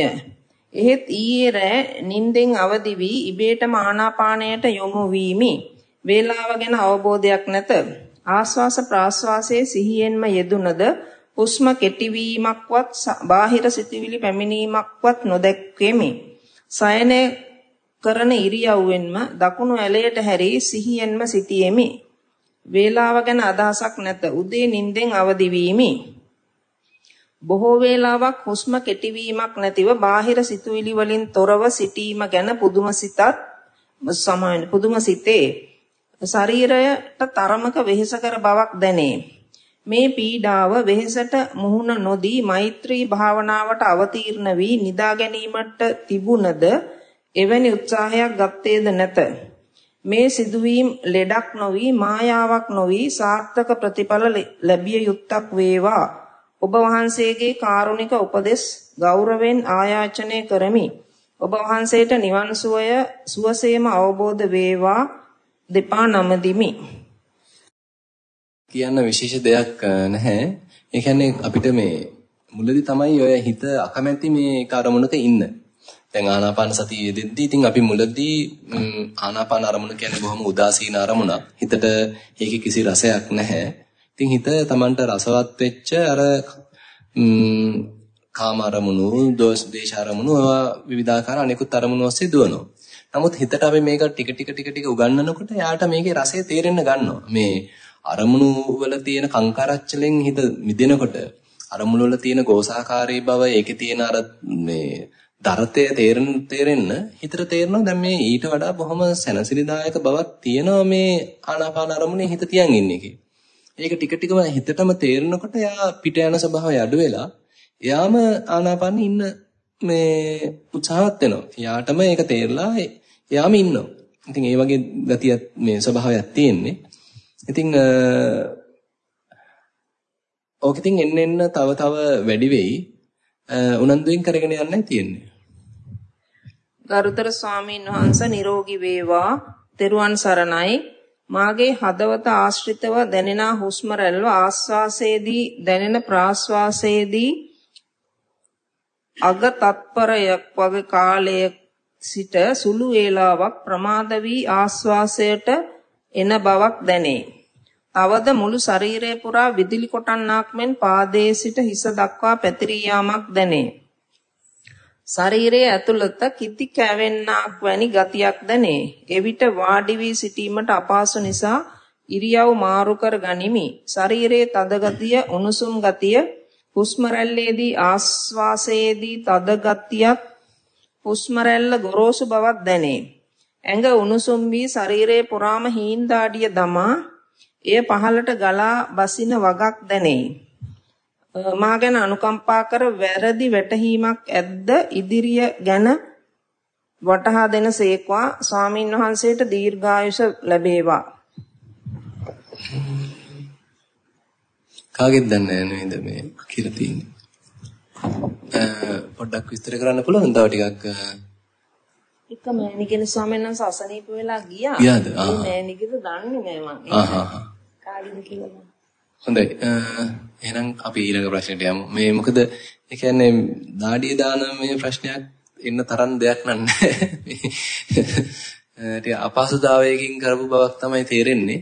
එහෙත් ඊයේ රෑ නිින්දෙන් අවදි වී ඉබේටම ආනාපානයට යොමු වීමි. වේලාව ගැන අවබෝධයක් නැත. ආස්වාස ප්‍රාස්වාසයේ සිහියෙන්ම යෙදුනද හුස්ම කෙටිවීමක්වත් බාහිර සිතුවිලි පැමිණීමක්වත් නොදැක්කෙමි. සයනය කරන ඉරියව්වෙන්ම දකුණු ඇලයට හැරී සිහියෙන්ම සිටියෙමි. වේලාව ගැන අදහසක් නැත. උදේ නිින්දෙන් අවදි වීමි. බොහෝ වේලාවක් හුස්ම කෙටිවීමක් නැතිව බාහිර සිතුවිලි වලින් තොරව සිටීම ගැන පුදුම සිතත් සමාන පුදුම සිතේ. ශරීරයට තරමක වෙහෙසකර බවක් දැනේ. මේ පීඩාව වෙහෙසට මුහුණ නොදී මෛත්‍රී භාවනාවට අවතීර්ණ වී නිදා ගැනීමට තිබුණද එවැනි උත්සාහයක් ගත්තේද නැත. මේ සිදුවීම් ලෙඩක් නොවි මායාවක් නොවි සාර්ථක ප්‍රතිඵල ලැබිය යුත්තක් වේවා. ඔබ වහන්සේගේ කාරුණික උපදෙස් ගෞරවයෙන් ආයාචනය කරමි. ඔබ වහන්සේට නිවන් සුවය සුවසේම අවබෝධ වේවා දෙපා නමදිමි. කියන්න විශේෂ දෙයක් නැහැ. ඒ කියන්නේ අපිට මේ මුලදී තමයි ඔය හිත අකමැති මේ කාර්මුණක ඉන්න. දැන් ආනාපාන සතිය යෙදෙද්දී ඉතින් අපි මුලදී ආනාපාන අරමුණ කියන්නේ බොහොම උදාසීන අරමුණක්. හිතට ඒකේ කිසි රසයක් නැහැ. ඉතින් හිත Tamanට රසවත් වෙච්ච අර කාම අරමුණු, දෝෂ දේශ අරමුණු විවිධාකාර අනෙකුත් අරමුණු ඔස්සේ දුවනවා. නමුත් හිතට අපි මේක ටික ටික ටික ටික උගන්වනකොට යාට මේකේ රසය තේරෙන්න ගන්නවා. මේ අරමුණු වල තියෙන කංකාරච්චලෙන් හිත මිදෙනකොට අරමුණු වල තියෙන ගෝසාකාරී බව ඒකේ තියෙන අර මේ දරතය තේරෙන තේරෙන්න හිතට තේරෙනවා දැන් මේ ඊට වඩා බොහොම සැනසිලිදායක බවක් තියෙනවා මේ ආනාපාන අරමුණේ හිත තියන් ඉන්නේ එකේ. ඒක ටික ටිකම හිතටම තේරෙනකොට එයා පිට යන ස්වභාවය අඩු වෙලා එයාම ආනාපානෙ ඉන්න මේ උත්සාහවත් වෙනවා. එයාටම ඒක තේරලා එයාම ඉන්නවා. ඉතින් ඒ වගේ ගතියක් මේ ස්වභාවයක් තියෙන්නේ. ඉතින් ඕක ඉතින් එන්න එන්න තව තව වැඩි වෙයි. උනන්දුවෙන් කරගෙන යන්නයි තියෙන්නේ. ගරුතර ස්වාමීන් වහන්සේ නිරෝගී වේවා. තෙරුවන් සරණයි. මාගේ හදවත ආශ්‍රිතව දැනෙන හුස්ම රැල්ල ආස්වාසයේදී දැනෙන ප්‍රාස්වාසයේදී අග තත්පරයක් වගේ කාලයක සිට සුළු වේලාවක් ප්‍රමාද වී ආස්වාසයට එන බවක් දැනේ. තවද මුළු ශරීරය පුරා විදුලි කොටන්නක් මෙන් පාදයේ සිට හිස දක්වා පැතිරී යාමක් දැනේ. ශරීරයේ ඇතුළත කිති කැවෙන්නක් වැනි ගතියක් දැනේ. එවිට වාඩි වී සිටීමට අපහසු නිසා ඉරියව් මාරු කර ගනිමි. ශරීරයේ තද ගතිය, උණුසුම් ගතිය, හුස්ම රැල්ලේදී ආස්වාසයේදී තද ගතියක්, හුස්ම රැල්ල ගොරෝසු බවක් දැනේ. ඇඟ උණුසුම් වී ශරීරයේ පුරාම හීන් දාඩිය දමා එය පහළට ගලා බසින වගක් දැනේ. මා ගැන අනුකම්පා කර වැරදි වැටහීමක් ඇද්ද ඉදිරිය ගැන වටහා දෙන සේක්වා ස්වාමින් වහන්සේට දීර්ඝායුෂ ලැබේවා. කාගෙත් දන්නේ නේද මේ කියලා තියෙන්නේ. පොඩ්ඩක් විස්තර කරන්න පුළුවන් තව ටිකක් එක මෑණිකෙන ස්වාමීන් වහන්සේ අසනීප වෙලා ගියා. ගියාද? ආ. මේ මෑණිකෙද දන්නේ නෑ මම. ආහ් ආහ්. කාගෙද කියලා. හොඳයි. එහෙනම් අපි ඊළඟ ප්‍රශ්නෙට යමු. මේ මොකද ඒ කියන්නේ දාඩිය දාන මේ ප්‍රශ්නයක් එන්න තරම් දෙයක් නෑ. ටික අපහසුතාවයකින් කරපු බවක් තමයි තේරෙන්නේ.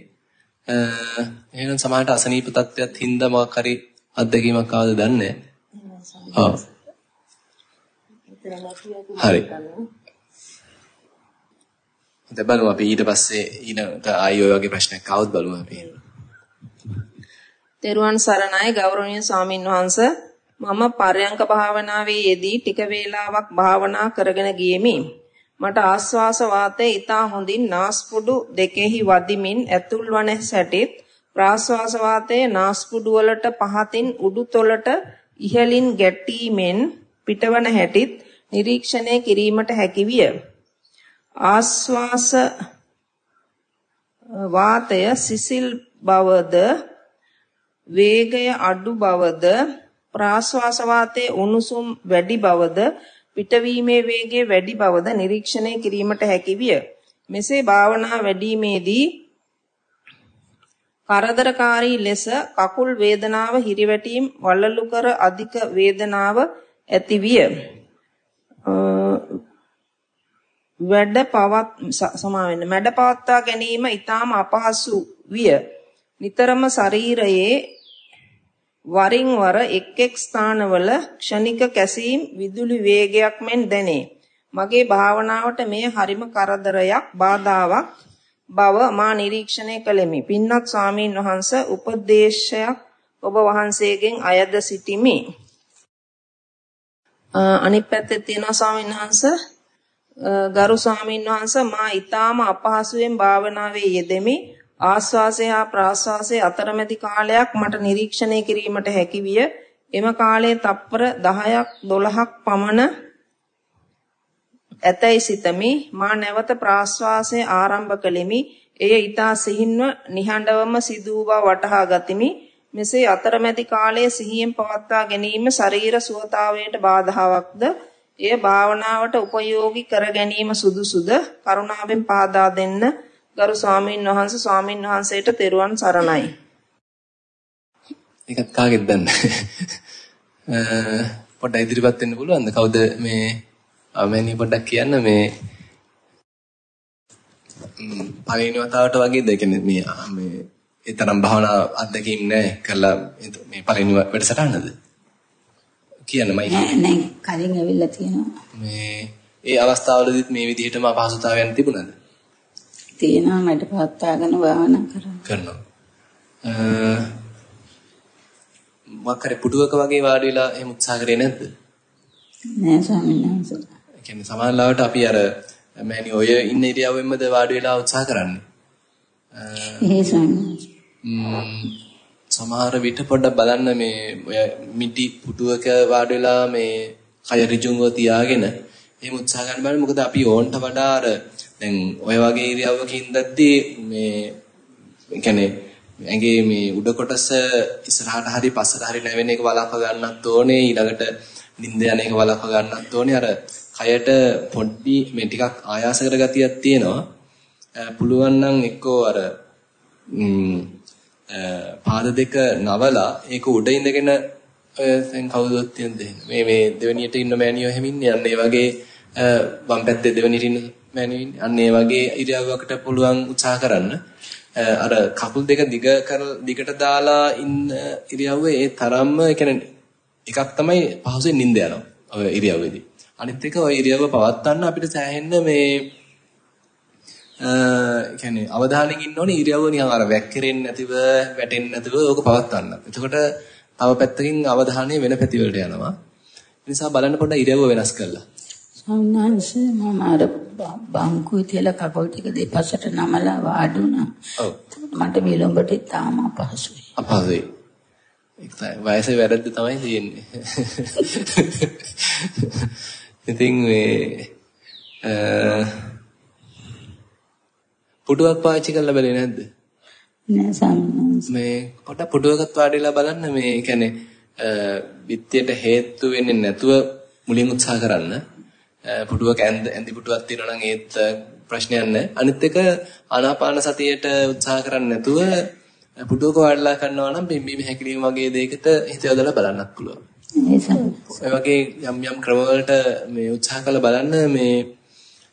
එහෙනම් සමහරට අසනීප තත්ත්වයක් හින්දා මොකක් හරි අත්දැකීමක් ආවද දන්නේ නැහැ. හරි. දැන් බලමු අපි ඊට පස්සේ ඊට ආයි ඔය වගේ ප්‍රශ්නයක් ආවොත් බලමු අපි. තෙරුවන් සරණයි ගෞරවනීය ස්වාමින් වහන්සේ මම පරයන්ක භාවනාවේ යෙදී ටික වේලාවක් භාවනා කරගෙන ගියෙමි. මට ආස්වාස වාතය ඊතා හොඳින් නාස්පුඩු දෙකෙහි වදිමින් ඇතුල් වන සැටිත් ප්‍රාස්වාස වාතයේ නාස්පුඩු වලට පහතින් උඩුතොලට ඉහළින් ගැටීමෙන් පිටවන හැටිත් නිරීක්ෂණය කිරීමට හැකි විය. ආස්වාස වාතය සිසිල් බවද වේගය අඩු බවද ප්‍රාශ්වාස වාතයේ උණුසුම් වැඩි බවද පිටවීමේ වේගය වැඩි බවද නිරීක්ෂණය කිරීමට හැකි විය. මෙසේ භාවනා වැඩිීමේදී කරදරකාරී ලෙස කකුල් වේදනාව හිරිවැටීම් වලලු කර අධික වේදනාව ඇති විය. වැඩ පවත් සමා වෙන්න මැඩ පවත්වා ගැනීම ඊටාම අපහසු විය. නිතරම ශරීරයේ වරින් වර එක් එක් ස්ථානවල ක්ෂණික කැසීම් විදුලි වේගයක් මෙන් දැනේ. මගේ භාවනාවට මෙය හරිම කරදරයක් බාධාවක් බව මා නිරීක්ෂණය කළෙමි. පින්වත් ස්වාමීන් වහන්ස උපදේශයක් ඔබ වහන්සේගෙන් අයද සිටිමි. අනිත් පැත්තේ තියෙනවා ස්වාමීන් වහන්ස ගරු ස්වාමීන් වහන්ස මා ඊටාම අපහසුයෙන් භාවනාවේ යෙදෙමි. ආස්වාසය හා ප්‍රාස්වාසය අතරමැදි කාලයක් මට නිරීක්ෂණය කිරීමට හැකි විය. එම කාලයේ තප්පර 10ක් 12ක් පමණ ඇතැයි සිතමි. මා නැවත ප්‍රාස්වාසය ආරම්භ කළෙමි. එය ඊතා සිහින්ව නිහඬවම සිදු වූ වටහා ගතිමි. මෙසේ අතරමැදි කාලයේ සිහියෙන් පවත්වා ගැනීම ශරීර සුවතාවයට බාධාවක්ද? එය භාවනාවට උපයෝගී කර ගැනීම සුදුසුද? කරුණාවෙන් පාදා දෙන්න. ගරු ස්වාමීන් වහන්සේ ස්වාමීන් වහන්සේට තෙරුවන් සරණයි. ඒකත් කාගෙද දන්නේ. පොඩ්ඩක් ඉදිරිපත් වෙන්න පුළුවන්ද? කවුද මේ අමෙනි පොඩ්ඩක් කියන්න මේ පළවෙනි වතාවට වගේද? ඒ කියන්නේ මේ මේ ඒ තරම් භාවනා අත්දැකීම් නැහැ කරලා මේ පළවෙනි වැඩසටහනද? කියන්න මයි. නෑ නෑ කලින් ඇවිල්ලා තියෙනවා. මේ ඒ අවස්ථාවලදීත් මේ විදිහටම අපහසුතාවයන් තිබුණාද? තියෙනවා මට පවත්වාගෙන භාවනා කරනවා. කරනවා. මොකක් පුටුවක වගේ වාඩි වෙලා එහෙම උත්සාහ කරේ නැද්ද? නෑ ස්වාමීන් වහන්සේ. ඒ කියන්නේ සමානලාවට අපි අර මෑණි ඔය ඉන්න ඉරියව්වෙන්මද වාඩි වෙලා උත්සාහ කරන්නේ. ඒ සමහර විට පොඩ්ඩක් බලන්න මේ ඔය මිටි පුටුවක වාඩි වෙලා මේ කය ඍජුව තියාගෙන එහෙම උත්සාහ ගන්න බලන්න මොකද අපි ඕන්ට වඩා අර දැන් ඔය වගේ ඉරියව්වක ඉඳද්දී මේ කියන්නේ ඇඟේ මේ උඩ කොටස ඉස්සරහට හරි පස්සට හරි නැවෙන එක වළක්ව ගන්නත් ඕනේ ඊළඟට නිින්ද යන එක වළක්ව ගන්නත් ඕනේ. අර කයට පොඩ්ඩි මේ ටිකක් ආයාස කර ගතියක් තියෙනවා. පුළුවන් නම් එක්කෝ අර පාද දෙක නවලා ඒක උඩ ඉඳගෙන දැන් කවුරුත් තියෙනද මේ මේ දෙවණියට ඉන්න මෑණියෝ එහෙම ඉන්නේ. අන්න ඒ වගේ වම් පැත්තේ දෙවණියට ඉන්න මෑණියෝ ඉන්නේ අන්න ඒ වගේ ඉරියව්වකට පුළුවන් උත්සාහ කරන්න අර කකුල් දෙක දිග කර දිගට දාලා ඉන්න ඉරියව්වේ ඒ තරම්ම ඒ කියන්නේ එකක් තමයි පහසුවෙන් නිින්ද යනවා ඔය ඉරියව්වේදී අනිත් එක ඔය ඉරියව්ව පවත්වන්න අපිට සෑහෙන්න මේ කියන්නේ අවධානයෙන් ඉන්න ඕනේ ඉරියව්ව නිකන් අර වැක්කිරෙන්නේ නැතිව වැටෙන්නේ නැතිව ඕක පවත්වන්න. එතකොට තව පැත්තකින් අවධානය වෙන පැති වලට යනවා. ඒ නිසා බලන්න පොඩ්ඩක් ඉරියව්ව වෙනස් කරලා. සම්මාංශේ මම අර බංකුවේ තියලා කකුල් ටික දෙපසට නමලා වාඩි වුණා. ඔව්. මට විලම්බට තාම අපහසුයි. අපහසුයි. ඒක තමයි වයසේ වැරද්ද තමයි තියෙන්නේ. ඉතින් මේ පුටුවක් පාවිච්චි කරලා බැලුවේ නැද්ද? නෑ සම්මාංශ. මේ පොඩ පුටුවකට වාඩිලා බලන්න මේ කියන්නේ විත්‍යයට හේතු වෙන්නේ නැතුව මුලින් උත්සාහ කරන්න. පුටුවක ඇඳ පුටුවක් තියෙනවා නම් ඒත් ප්‍රශ්නයක් නැහැ. අනිත් එක ආනාපාන සතියට උත්සාහ කරන්නේ නැතුව පුටුවක වාඩිලා කරනවා නම් බිම්බීම හැකිලිම වගේ දෙයකට හිත යොදලා බලන්නත් පුළුවන්. ඒ වගේ යම් යම් ක්‍රමවලට මේ උත්සාහ කරලා බලන්න මේ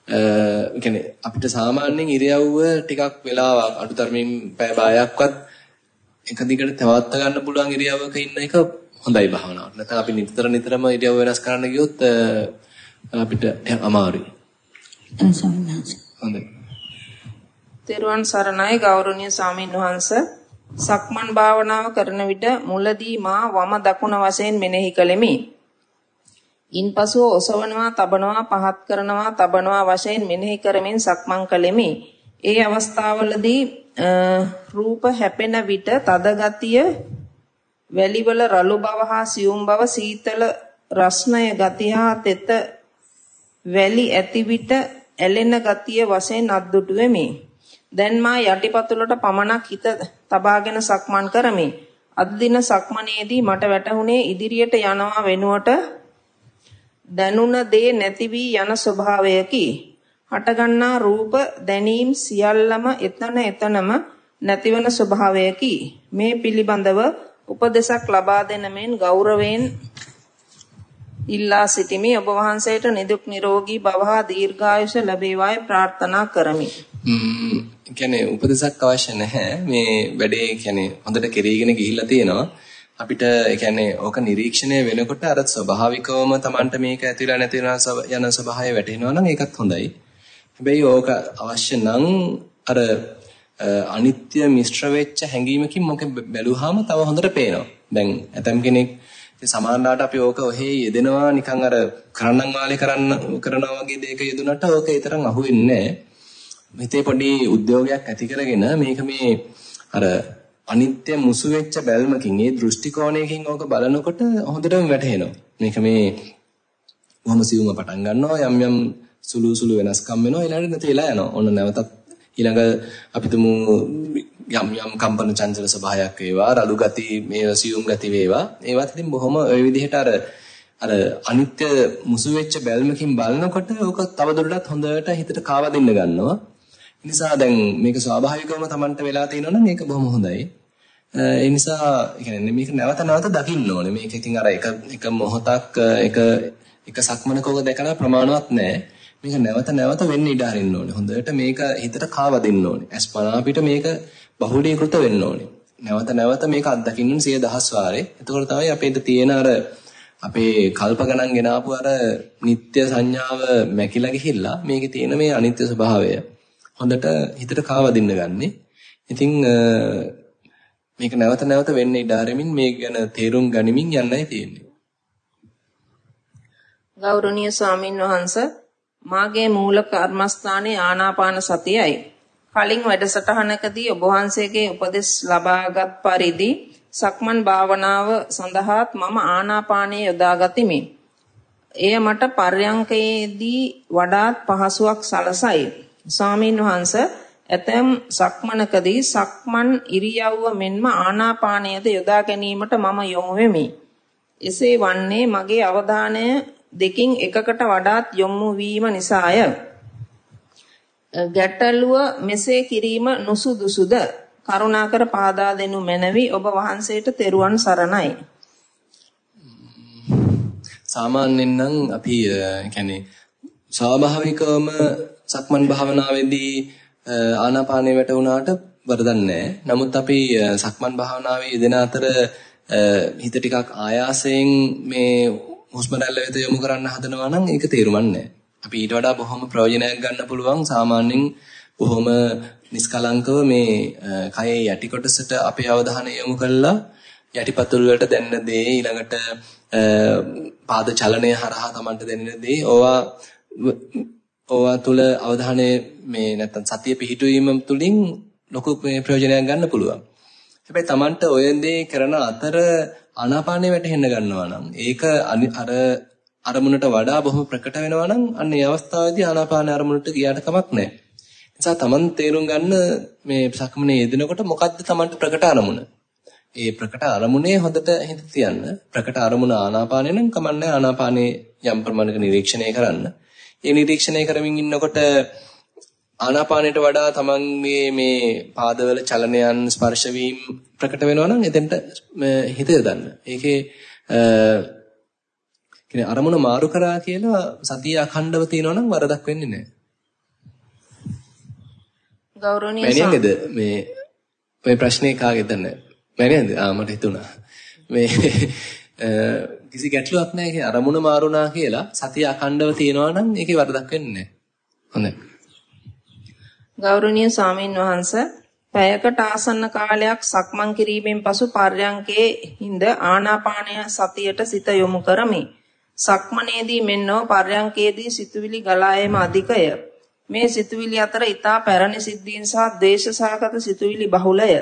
ඒ කියන්නේ අපිට සාමාන්‍යයෙන් ඉරියව්ව ටිකක් වෙලාවක් අඩුතරමින් පැය භාගයක්වත් එක දිගට තවත් ගන්න පුළුවන් ඉරියව්වක ඉන්න එක හොඳයි භාවනාවට. නැත්නම් අපි නිතර නිතරම ඉරියව්ව වෙනස් කරන්න ගියොත් අපිට අමාරුයි. තෙරුවන් සරණයි ගෞරවනීය ස්වාමීන් වහන්ස සක්මන් භාවනාව කරන විට මුලදී මා වම දකුණ වශයෙන් මෙනෙහි කළෙමි. ඉන්පසු ඔසවනවා, තබනවා, පහත් කරනවා, තබනවා වශයෙන් මෙනෙහි කරමින් සක්මන් කළෙමි. ඒ අවස්ථාවලදී රූප හැපෙන විට තද ගතිය, වැලිවල රළු බව හා සියුම් බව, සීතල රස්නය ගතිය හා තෙත වැලි ඇති විට ඇලෙන ගතිය වශයෙන් අද්දුටු වෙමි. දැන් මා යටිපතුලට පමණක් හිත තබාගෙන සක්මන් කරමි. අද දින සක්මනේදී මට වැටහුණේ ඉදිරියට යනවා වෙනුවට දැනුණ දේ නැති වී යන ස්වභාවයකි. හටගන්නා රූප දැනීම් සියල්ලම එතන එතනම නැතිවන ස්වභාවයකි. මේ පිළිබඳව උපදේශක් ලබා දෙන මෙන් ගෞරවයෙන් ඉල්ලා සිටිමි ඔබ වහන්සේට නිදුක් නිරෝගී භව හා දීර්ඝායුෂ ලැබේවායි ප්‍රාර්ථනා කරමි. ම්ම් කියන්නේ උපදේශක් අවශ්‍ය නැහැ. මේ වැඩේ කියන්නේ හොඳට කෙරීගෙන ගිහිල්ලා තියෙනවා. අපිට ඒ කියන්නේ ඕක නිරීක්ෂණය වෙනකොට අර ස්වභාවිකවම Tamanට මේක ඇතිලා නැති යන ස්වභාවය වැටෙනවා නම් ඒකත් හොඳයි. හැබැයි ඕක අවශ්‍ය නම් අර අනිත්‍ය මිශ්‍ර වෙච්ච හැඟීමකින් මොකද බැලුවාම තව හොඳට පේනවා. දැන් ඇතම් කෙනෙක් ඉතින් සමානලාට අපි ඕක ඔහේ යෙදෙනවා නිකන් අර කරන්නම් වාලේ කරන්න කරනවා වගේ දෙයක යෙදුනට ඕක ඒ තරම් අහුවෙන්නේ නැහැ. හිතේ පොඩි උද්‍යෝගයක් ඇති කරගෙන මේක මේ අර අනිත්‍ය මුසු වෙච්ච බැල්මකින් ඒ දෘෂ්ටි කෝණයකින් ඕක බලනකොට හොඳටම වැටහෙනවා. මේක මේ කොහොම සිවුම පටන් ගන්නවා යම් යම් සුළු සුළු වෙනස්කම් වෙනවා ඊළඟට නැති වෙලා යනවා. ඔන්න නැවතත් ඊළඟ අපි තුමු යම් යම් කම්පන චංචල ස්වභාවයක් වේවා රළු ගති මේ සියුම් ගති වේවා. ඒවත් ඉතින් බොහොම ওই විදිහට අර අර අනිත්‍ය මුසු වෙච්ච බැල්මකින් බලනකොට ඕක තවදුරටත් හොඳට හිතට කාවදින්න ගන්නවා. නිසා දැන් මේක ස්වාභාවිකවම Tamanට වෙලා තියෙනවනම් මේක බොහොම හොඳයි. ඒ නිසා කියන්නේ මේක නැවත නැවත දකින්න ඕනේ. මේක ඉතින් අර එක එක මොහොතක් එක එක සක්මනකෝක දැකලා ප්‍රමාණවත් නැහැ මේක නැවත නැවත වෙන්න ඉඩ හරින්න ඕනේ. හොඳට මේක හිතට කාවදින්න ඕනේ. අස්පනා පිට මේක බහුලීකృత වෙන්න ඕනේ. නැවත නැවත මේක අත්දකින්න සිය දහස් වාරේ. එතකොට තමයි අපේට තියෙන අර අපේ කල්ප ගණන් ගෙන ආපු අර නিত্য සංඥාව මැකිලා ගිහිල්ලා මේකේ තියෙන මේ අනිත්‍ය ස්වභාවය හොඳට හිතට කාවදින්න ගන්නෙ. ඉතින් මේක නැවත නැවත වෙන්න ඉඩ අරමින් මේ ගැන තේරුම් ගනිමින් යන්නයි තියෙන්නේ. ගෞරවනීය ස්වාමින් වහන්සේ මාගේ මූල කර්මස්ථානයේ ආනාපාන සතියයි. කලින් වැඩසටහනකදී ඔබ වහන්සේගේ උපදෙස් ලබාගත් පරිදි සක්මන් භාවනාව සඳහාත් මම ආනාපානය යොදාගතිමි. එය මට පර්යංකයේදී වඩාත් පහසුවක් සලසයි. ස්වාමින් වහන්සේ ඇතැම් සක්මනකදී සක්මන් ඉරියව්ව මෙන්ම ආනාපානයද යොදා ගැනීමට මම යොමු වෙමි. එසේ වන්නේ මගේ අවධානය දෙකින් එකකට වඩාත් යොමු වීම නිසාය. ගැටලුව මෙසේ කිරීම නුසුදුසුද? කරුණාකර පහදා දෙනු මැනවි ඔබ වහන්සේට තෙරුවන් සරණයි. සාමාන්‍යයෙන් නම් අපි කියන්නේ ස්වාභාවිකවම සක්මන් භාවනාවේදී ආනාපානය වැටුණාට වරදක් නැහැ. නමුත් අපි සක්මන් භාවනාවේ යෙදෙන අතර හිත ටිකක් ආයාසයෙන් මේ හුස්ම රැල්ල වෙත යොමු කරන්න හදනවා නම් ඒක තේරුමක් නැහැ. අපි ඊට වඩා බොහොම ප්‍රයෝජනයක් ගන්න පුළුවන් සාමාන්‍යයෙන් බොහොම නිස්කලංකව මේ කයේ යටි කොටසට අපේ අවධානය යොමු කළා යටිපතුල් වලට දැනෙන දේ ඊළඟට පාද චලනය හරහා Tamanට දැනෙන දේ ඕවා ඕවා තුල අවධානය මේ නැත්තම් සතිය පිහිටුවීම තුලින් ලොකු ප්‍රයෝජනයක් ගන්න පුළුවන්. හැබැයි Tamanට ඔය දේ කරන අතර ආනාපානෙ වැටෙන්න ගන්නවා නම් ඒක අර අරමුණට වඩා බොහොම ප්‍රකට වෙනවා නම් අන්න ඒ අවස්ථාවේදී ආනාපාන අරමුණට ගියාට කමක් නැහැ. නිසා Taman තේරුම් ගන්න මේ සක්මනේ යෙදෙනකොට මොකද්ද Tamanට ප්‍රකට අරමුණ? ඒ ප්‍රකට අරමුණේ හොඳට හිත තියන්න. ප්‍රකට අරමුණ ආනාපානෙ නම් කමන්නේ ආනාපානේ යම් ප්‍රමාණයක නිරීක්ෂණය කරන්න. ඒ නිරීක්ෂණය කරමින් ඉන්නකොට ආනාපානයට වඩා තමන්ගේ මේ පාදවල චලනයන් ස්පර්ශ වීම ප්‍රකට වෙනවා නම් එතෙන්ට හිත යොදන්න. ඒකේ කියන්නේ අරමුණ මාරු කරා කියලා සතිය අඛණ්ඩව තියෙනවා නම් වරදක් වෙන්නේ නැහැ. ගෞරවනීය මෑණියන්ගේද මේ ඔය ප්‍රශ්නේ කාගේද නැහැ. මෑණියන්ද? ආ මට හිතුණා. මේ කිසි ගැටලුවක් නැහැ. අරමුණ මාරුණා කියලා සතිය අඛණ්ඩව තියෙනවා නම් ඒකේ වරදක් වෙන්නේ නැහැ. ගෞරවනීය ස්වාමින් වහන්සේ පැයකට ආසන්න කාලයක් සක්මන් කිරීමෙන් පසු පර්යංකයේ හිඳ ආනාපානය සතියට සිත යොමු කරමි. සක්මනේදී මෙන්නෝ පර්යංකයේදී සිතුවිලි ගලා අධිකය. මේ සිතුවිලි අතර ඊතා පැරණි සිද්ධීන් සහ දේශසහගත සිතුවිලි බහුලය.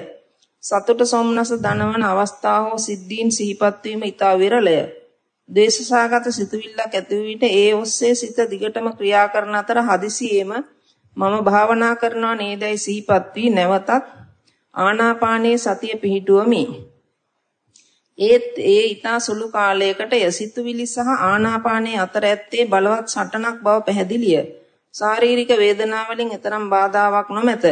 සතුට සොම්නස දනවන අවස්ථා හෝ සිද්ධීන් සිහිපත් වීම ඊතා විරලය. දේශසහගත සිතුවිල්ලක් ඇති විට ඒ ඔස්සේ සිත දිගටම ක්‍රියා කරන අතර හදිසියෙම මම භාවනා කරනවා නේදයි සිහිපත් වී නැවතත් ආනාපානයේ සතිය පිහිටුවමි. ඒත් ඒ ඊතා සුළු කාලයකට යසිතුවිලි සහ ආනාපානයේ අතර ඇත්තේ බලවත් සටනක් බව පැහැදිලිය. ශාරීරික වේදනාවලින් එතරම් බාධාවක් නොමැත.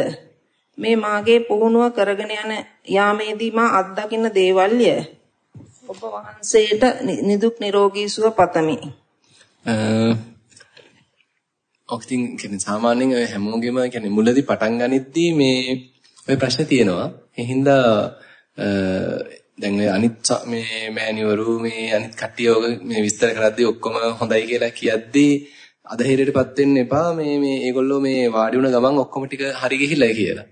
මේ මාගේ පුහුණුව කරගෙන යන යාමේදී මා අත්දකින්න දේවල්ය. ඔබ වහන්සේට නිදුක් නිරෝගී සුව පතමි. ඔක්තින් කියන්නේ සාමාන්‍යයෙන් ඔය හැමෝගෙම කියන්නේ මුලදී පටන් ගනිද්දී මේ ඔය ප්‍රශ්නේ තියෙනවා. ඒ හින්දා දැන් ඔය අනිත් මේ මෑණිවරු මේ අනිත් කට්ටිය මේ විස්තර කරද්දී ඔක්කොම හොඳයි කියලා කියද්දී අධෛර්යයටපත් වෙන්න එපා මේ මේ ඒගොල්ලෝ මේ වාඩි වුණ ගමන් ඔක්කොම ටික හරි ගිහිල්ලා කියලා.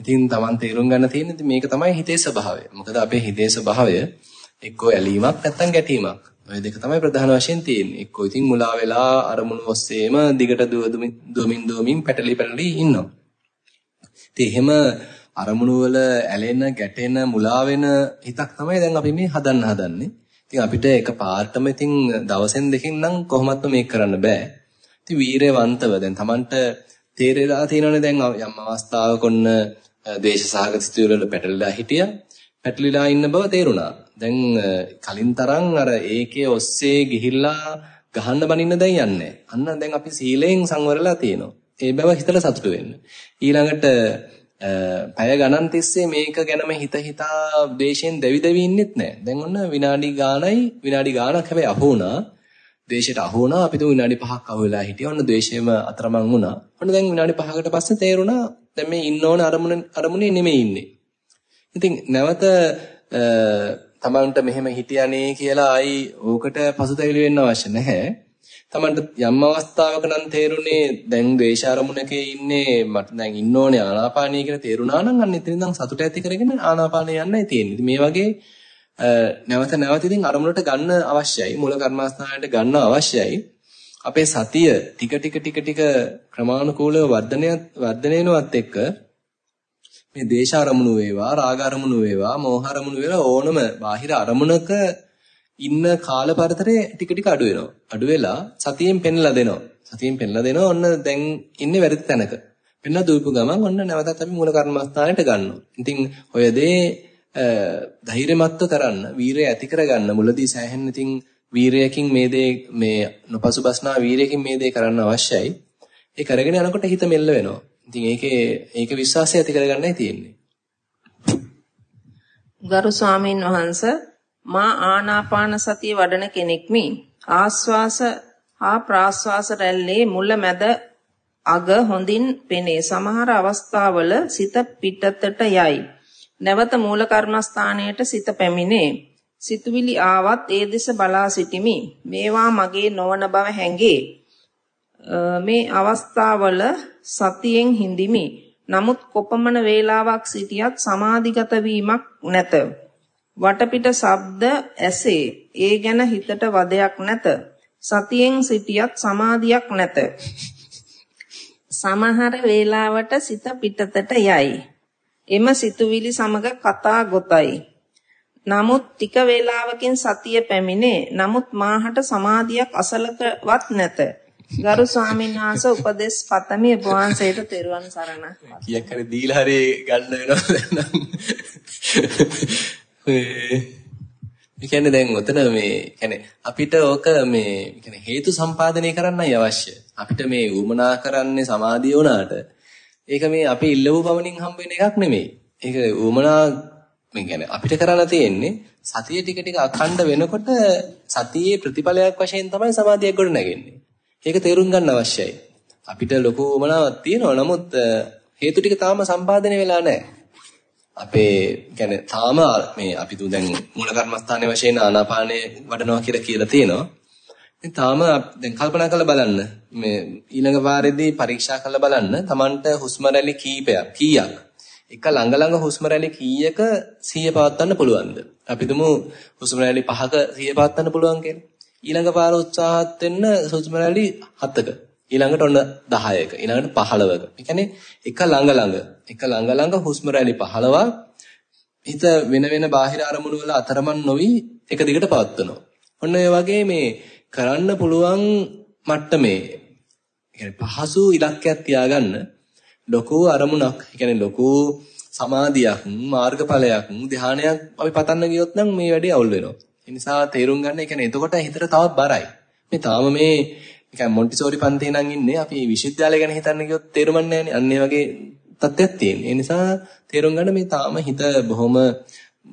ඉතින් Taman තේරුම් ගන්න තියෙන්නේ මේක තමයි හිතේ ස්වභාවය. මොකද අපේ හිතේ ස්වභාවය එක්කෝ ඇලීමක් නැත්නම් ගැටීමක්. ඔය දෙක තමයි ප්‍රධාන වශයෙන් තියෙන්නේ. එක්කෝ ඉතින් මුලා වෙලා අරමුණු ඔස්සේම දිගට දුවමින් දුවමින් පැටලි පැටලි ඉන්නවා. ඉතින් එහෙම අරමුණු වල ඇලෙන, ගැටෙන, මුලා වෙන හිතක් තමයි දැන් අපි මේ හදන්න හදන්නේ. ඉතින් අපිට එක පාර්ටම ඉතින් දවසෙන් දෙකකින් නම් කොහොමත් මේක කරන්න බෑ. ඉතින් වීරයවන්තව දැන් Tamanට තේරෙලා තියෙනවනේ දැන් යම් අවස්ථාවක ඔන්න දේශසහගත සිතුවිලි වල පැටලලා හිටියා. පැටලිලා ඉන්න බව තේරුණා. දැන් කලින් තරම් අර ඒකේ ඔස්සේ ගිහිල්ලා ගහන්න බනින්න දැන් යන්නේ. අන්න දැන් අපි සීලයෙන් සංවරලා තියෙනවා. ඒ බව හිතලා සතුටු වෙන්න. ඊළඟට පැය ගණන් තිස්සේ මේක ගැනම හිත හිතා දේශයෙන් දෙවි දෙවි ඉන්නෙත් නැහැ. දැන් ඔන්න විනාඩි ගාණයි විනාඩි ගාණක් හැබැයි අහු වුණා. දේශයට අහු වුණා. අපි තුන් විනාඩි 5ක් අහු වෙලා හිටියා. ඔන්න දේශේම අතරමං වුණා. ඔන්න දැන් විනාඩි 5කට පස්සේ තේරුණා දැන් මේ ඉන්න ඕන අරමුණ අරමුණේ නෙමෙයි ඉන්නේ. ඉතින් නැවත තමන්ට මෙහෙම හිටියානේ කියලා ආයි ඕකට පසුතැවිලි වෙන්න අවශ්‍ය නැහැ. තමන්ට යම් අවස්ථාවක නම් තේරුනේ දැන් දේශාරමුණකේ ඉන්නේ මට දැන් ඉන්න ඕනේ ආනාපානිය කියලා තේරුණා නම් අන්න එතන ඉඳන් සතුට ඇති කරගෙන ආනාපානිය යන්නයි තියෙන්නේ. මේ වගේ නැවත නැවත ඉතින් අරමුණට ගන්න අවශ්‍යයි. මූල කර්මස්ථානයට ගන්න අවශ්‍යයි. අපේ සතිය ටික ටික ටික ටික ක්‍රමානුකූලව වර්ධනය වර්ධනය වෙනවත් එක්ක මේ දේශ අරමුණු වේවා රාග අරමුණු වේවා මෝහ අරමුණු වේවා ඕනම බාහිර අරමුණක ඉන්න කාල පරතරේ ටික ටික අඩු වෙනවා. අඩු වෙලා සතියෙන් පෙන්ලා දෙනවා. සතියෙන් පෙන්ලා දෙනවා ඔන්න දැන් ඉන්නේ වැරදි තැනක. පෙන්ලා දූපු ගමන් ඔන්න නැවතත් අපි මූල කර්මස්ථානයට ගන්නවා. ඉතින් ඔය දේ ධෛර්යමත්ව කරන්න, වීරය ඇති කරගන්න මුලදී සෑහෙන ඉතින් වීරයකින් මේ දේ මේ නොපසුබස්නා වීරයකින් මේ දේ කරන්න අවශ්‍යයි. ඒ කරගෙන යනකොට හිත මෙල්ල වෙනවා. ඉතින් ඒකේ ඒක විශ්වාසය ඇති කරගන්නයි තියෙන්නේ. ගරු ස්වාමීන් වහන්ස මා ආනාපාන සතිය වඩන කෙනෙක්මි. ආස්වාස හා ප්‍රාස්වාස රැල්ලේ මුල මැද අග හොඳින් පෙනේ. සමහර අවස්ථාවල සිත පිටතට යයි. නැවත මූල කර්මස්ථානයට සිත පැමිණේ. සිතුවිලි ආවත් ඒ දෙස බලා සිටිමි. මේවා මගේ නොවන බව හැඟේ. මේ අවස්ථාවල සතියෙන් හිඳිමි. නමුත් කොපමණ වේලාවක් සිටියත් සමාධිගත වීමක් නැත. වටපිට ශබ්ද ඇසේ. ඒ ගැන හිතට වදයක් නැත. සතියෙන් සිටියත් සමාධියක් නැත. සමහර වේලාවට සිත පිටතට යයි. එම සිතුවිලි සමග කතා ගොතයි. නමුත් ටික වේලාවකින් සතිය පැමිණේ. නමුත් මාහට සමාධියක් අසලකවත් නැත. ගරු ස්වාමීන් වහන්සේ උපදෙස් පතමි ඔබ වහන්සේට තෙරුවන් සරණ. කීයක් හරි දීලා හරි ගන්න වෙනවා ඒ කියන්නේ දැන් උතන මේ කියන්නේ අපිට ඕක මේ කියන්නේ හේතු සම්පාදනය කරන්නයි අවශ්‍ය. අපිට මේ උමනා කරන්නේ සමාධිය වුණාට ඒක මේ අපි ඉල්ලවු පමණින් හම්බ වෙන එකක් නෙමෙයි. ඒක උමනා මේ කියන්නේ අපිට කරන්න තියෙන්නේ සතිය ටික ටික අඛණ්ඩ වෙනකොට සතියේ ප්‍රතිඵලයක් වශයෙන් තමයි සමාධියක් ගොඩ නැගෙන්නේ. ඒක තේරුම් ගන්න අවශ්‍යයි. අපිට ලොකු උමනාවක් තියෙනවා. නමුත් හේතු ටික තාම සම්පාදනය වෙලා නැහැ. අපේ කියන්නේ තාම මේ අපි තු දැන් මූල කර්මස්ථානයේ වශයෙන් ආනාපානය වඩනවා කියලා කියලා තියෙනවා. ඉතින් තාම දැන් කල්පනා කරලා බලන්න මේ ඊළඟ වාරෙදී පරීක්ෂා කරලා බලන්න Tamanට හුස්ම රැලි කීපයක් කීයක් එක ළඟ ළඟ හුස්ම රැලි කීයක සිහිය පවත්වන්න පුළුවන්ද? අපි තුමු හුස්ම රැලි 5ක සිහිය පවත්වන්න පුළුවන් කියලා. ඊළඟ පාර උත්සාහත් වෙන්න හුස්ම රැලි 7ක. ඊළඟට ඔන්න 10ක. ඊළඟට 15ක. ඒ කියන්නේ එක ළඟ ළඟ එක ළඟ ළඟ හුස්ම රැලි 15ක් හිත වෙන වෙන බාහිර අරමුණු වල අතරමං නොවි එක දිගට පවත්වනවා. ඔන්න ඔය වගේ මේ කරන්න පුළුවන් මට්ටමේ يعني පහසු ඉලක්කයක් තියාගන්න ලොකු අරමුණක්, يعني ලොකු සමාධියක්, මාර්ගඵලයක්, ධානයක් අපි පතන්න ගියොත් නම් මේ වැඩේ අවුල් වෙනවා. ඒ නිසා තේරුම් ගන්න, يعني එතකොට හිතට තවත් බරයි. මේ තාම මේ නිකන් මොන්ටිසෝරි පන්තිේ නම් ඉන්නේ අපි විශ්වවිද්‍යාලය ගැන හිතන්න ගියොත් තේරුම්න්නේ නැහැ. අන්න ඒ වගේ තත්ත්වයක් තියෙන. ඒ නිසා තේරුම් ගන්න මේ තාම හිත බොහොම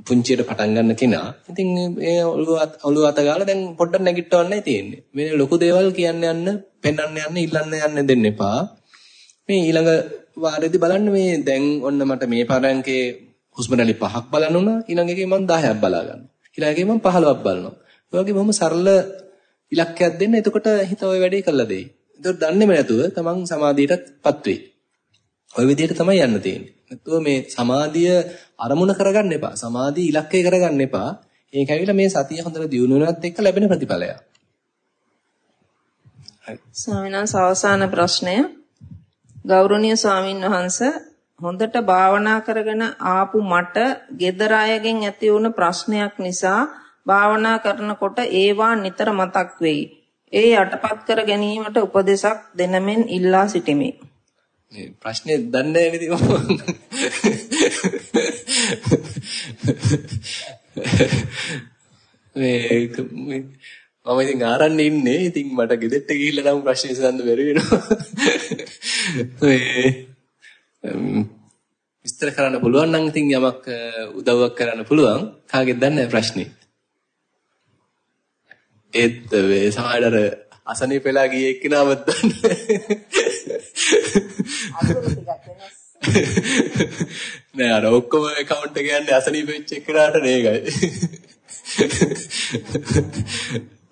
පුංචියට පටන් ගන්න කෙනා. ඉතින් ඒ ඔළුව අත ගාලා දැන් පොඩ්ඩක් නැගිටවන්නයි තියෙන්නේ. මේ ලොකු දේවල් කියන්න යන්න, පෙන්වන්න යන්න, ඉල්ලන්න යන්න දෙන්න එපා. මේ ඊළඟ වාරෙදි බලන්න මේ දැන් ඔන්න මට මේ පරයන්කේ හුස්ම රැලි පහක් බලන්න උනා. ඊළඟ එකේ මම 10ක් බලා ගන්නවා. ඊළඟ එකේ මම 15ක් බලනවා. ඒ වගේ බොහොම සරල ඉලක්කයක් දෙන්න. එතකොට හිත ওই වැඩේ කරලා දෙයි. එතකොට දන්නේම නැතුව තමන් සමාධියටපත් වෙයි. ওই විදිහට තමයි යන්න තියෙන්නේ. නැත්නම් මේ සමාධිය අරමුණ කරගන්න එපා. සමාධිය ඉලක්කය කරගන්න එපා. ඒක ඇවිල්ලා මේ සතිය හොඳට දියුණු වෙනවත් එක්ක ලැබෙන ප්‍රතිඵලයක්. හරි. ස්වාමීන් වහන්සේ අවසාන ප්‍රශ්නය. ගෞරවනීය ස්වාමින් වහන්සේ හොඳට භාවනා කරගෙන ආපු මට gedara අයගෙන් ඇති වුණ ප්‍රශ්නයක් නිසා භාවනා කරනකොට ඒවා නිතර මතක් වෙයි. ඒ යටපත් කර ගැනීමට උපදෙසක් දෙනමෙන් ඉල්ලා සිටිමි. මේ ප්‍රශ්නේ දන්නේ නැහැ නේද මේ මම ඉතින් ආරන්න ඉන්නේ. ඉතින් මට ගෙදරට ගිහිල්ලා නම් ප්‍රශ්නේ විසඳන්න බැරි වෙනවා. මේ විස්තර කරන්න පුළුවන් නම් ඉතින් යමක් උදව්වක් කරන්න පුළුවන්. කාගෙද දන්නේ ප්‍රශ්නේ. ඒත් මේ සමහරවල් අසනීප වෙලා ගියේ එක්කිනාවත් දන්නේ. නෑ අර ඔක්කොම account එක යන්නේ අසනීප වෙච්ච එක්කනට නේගයි.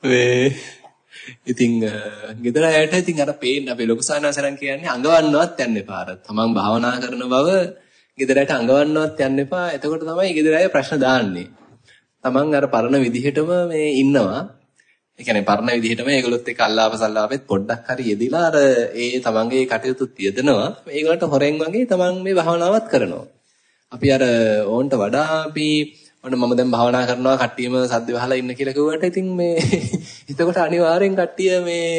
මේ ඉතින් ගෙදර ඇයට ඉතින් අර පේන්න අපේ ලොකු සානාසරන් කියන්නේ අඟවන්නවත් යන්න එපා. අර තමන් භාවනා කරන බව ගෙදරට අඟවන්නවත් යන්න එපා. එතකොට තමයි ගෙදර අය ප්‍රශ්න දාන්නේ. තමන් අර පරණ විදිහටම මේ ඉන්නවා. ඒ කියන්නේ පරණ විදිහටම ඒගොල්ලොත් එක්ක අල්ලාප සල්ලාපෙත් පොඩ්ඩක් හරි යෙදිලා අර ඒ තමන්ගේ කටයුතු තියදෙනවා. මේගොල්ලන්ට හොරෙන් වගේ තමන් මේ භාවනාවත් කරනවා. අපි අර ඕන්ට වඩා අපි ඔන්න මම දැන් භාවනා කරනවා කට්ටියම සද්ද වහලා ඉන්න කියලා කිව්වට ඉතින් මේ එතකොට අනිවාර්යෙන් කට්ටිය මේ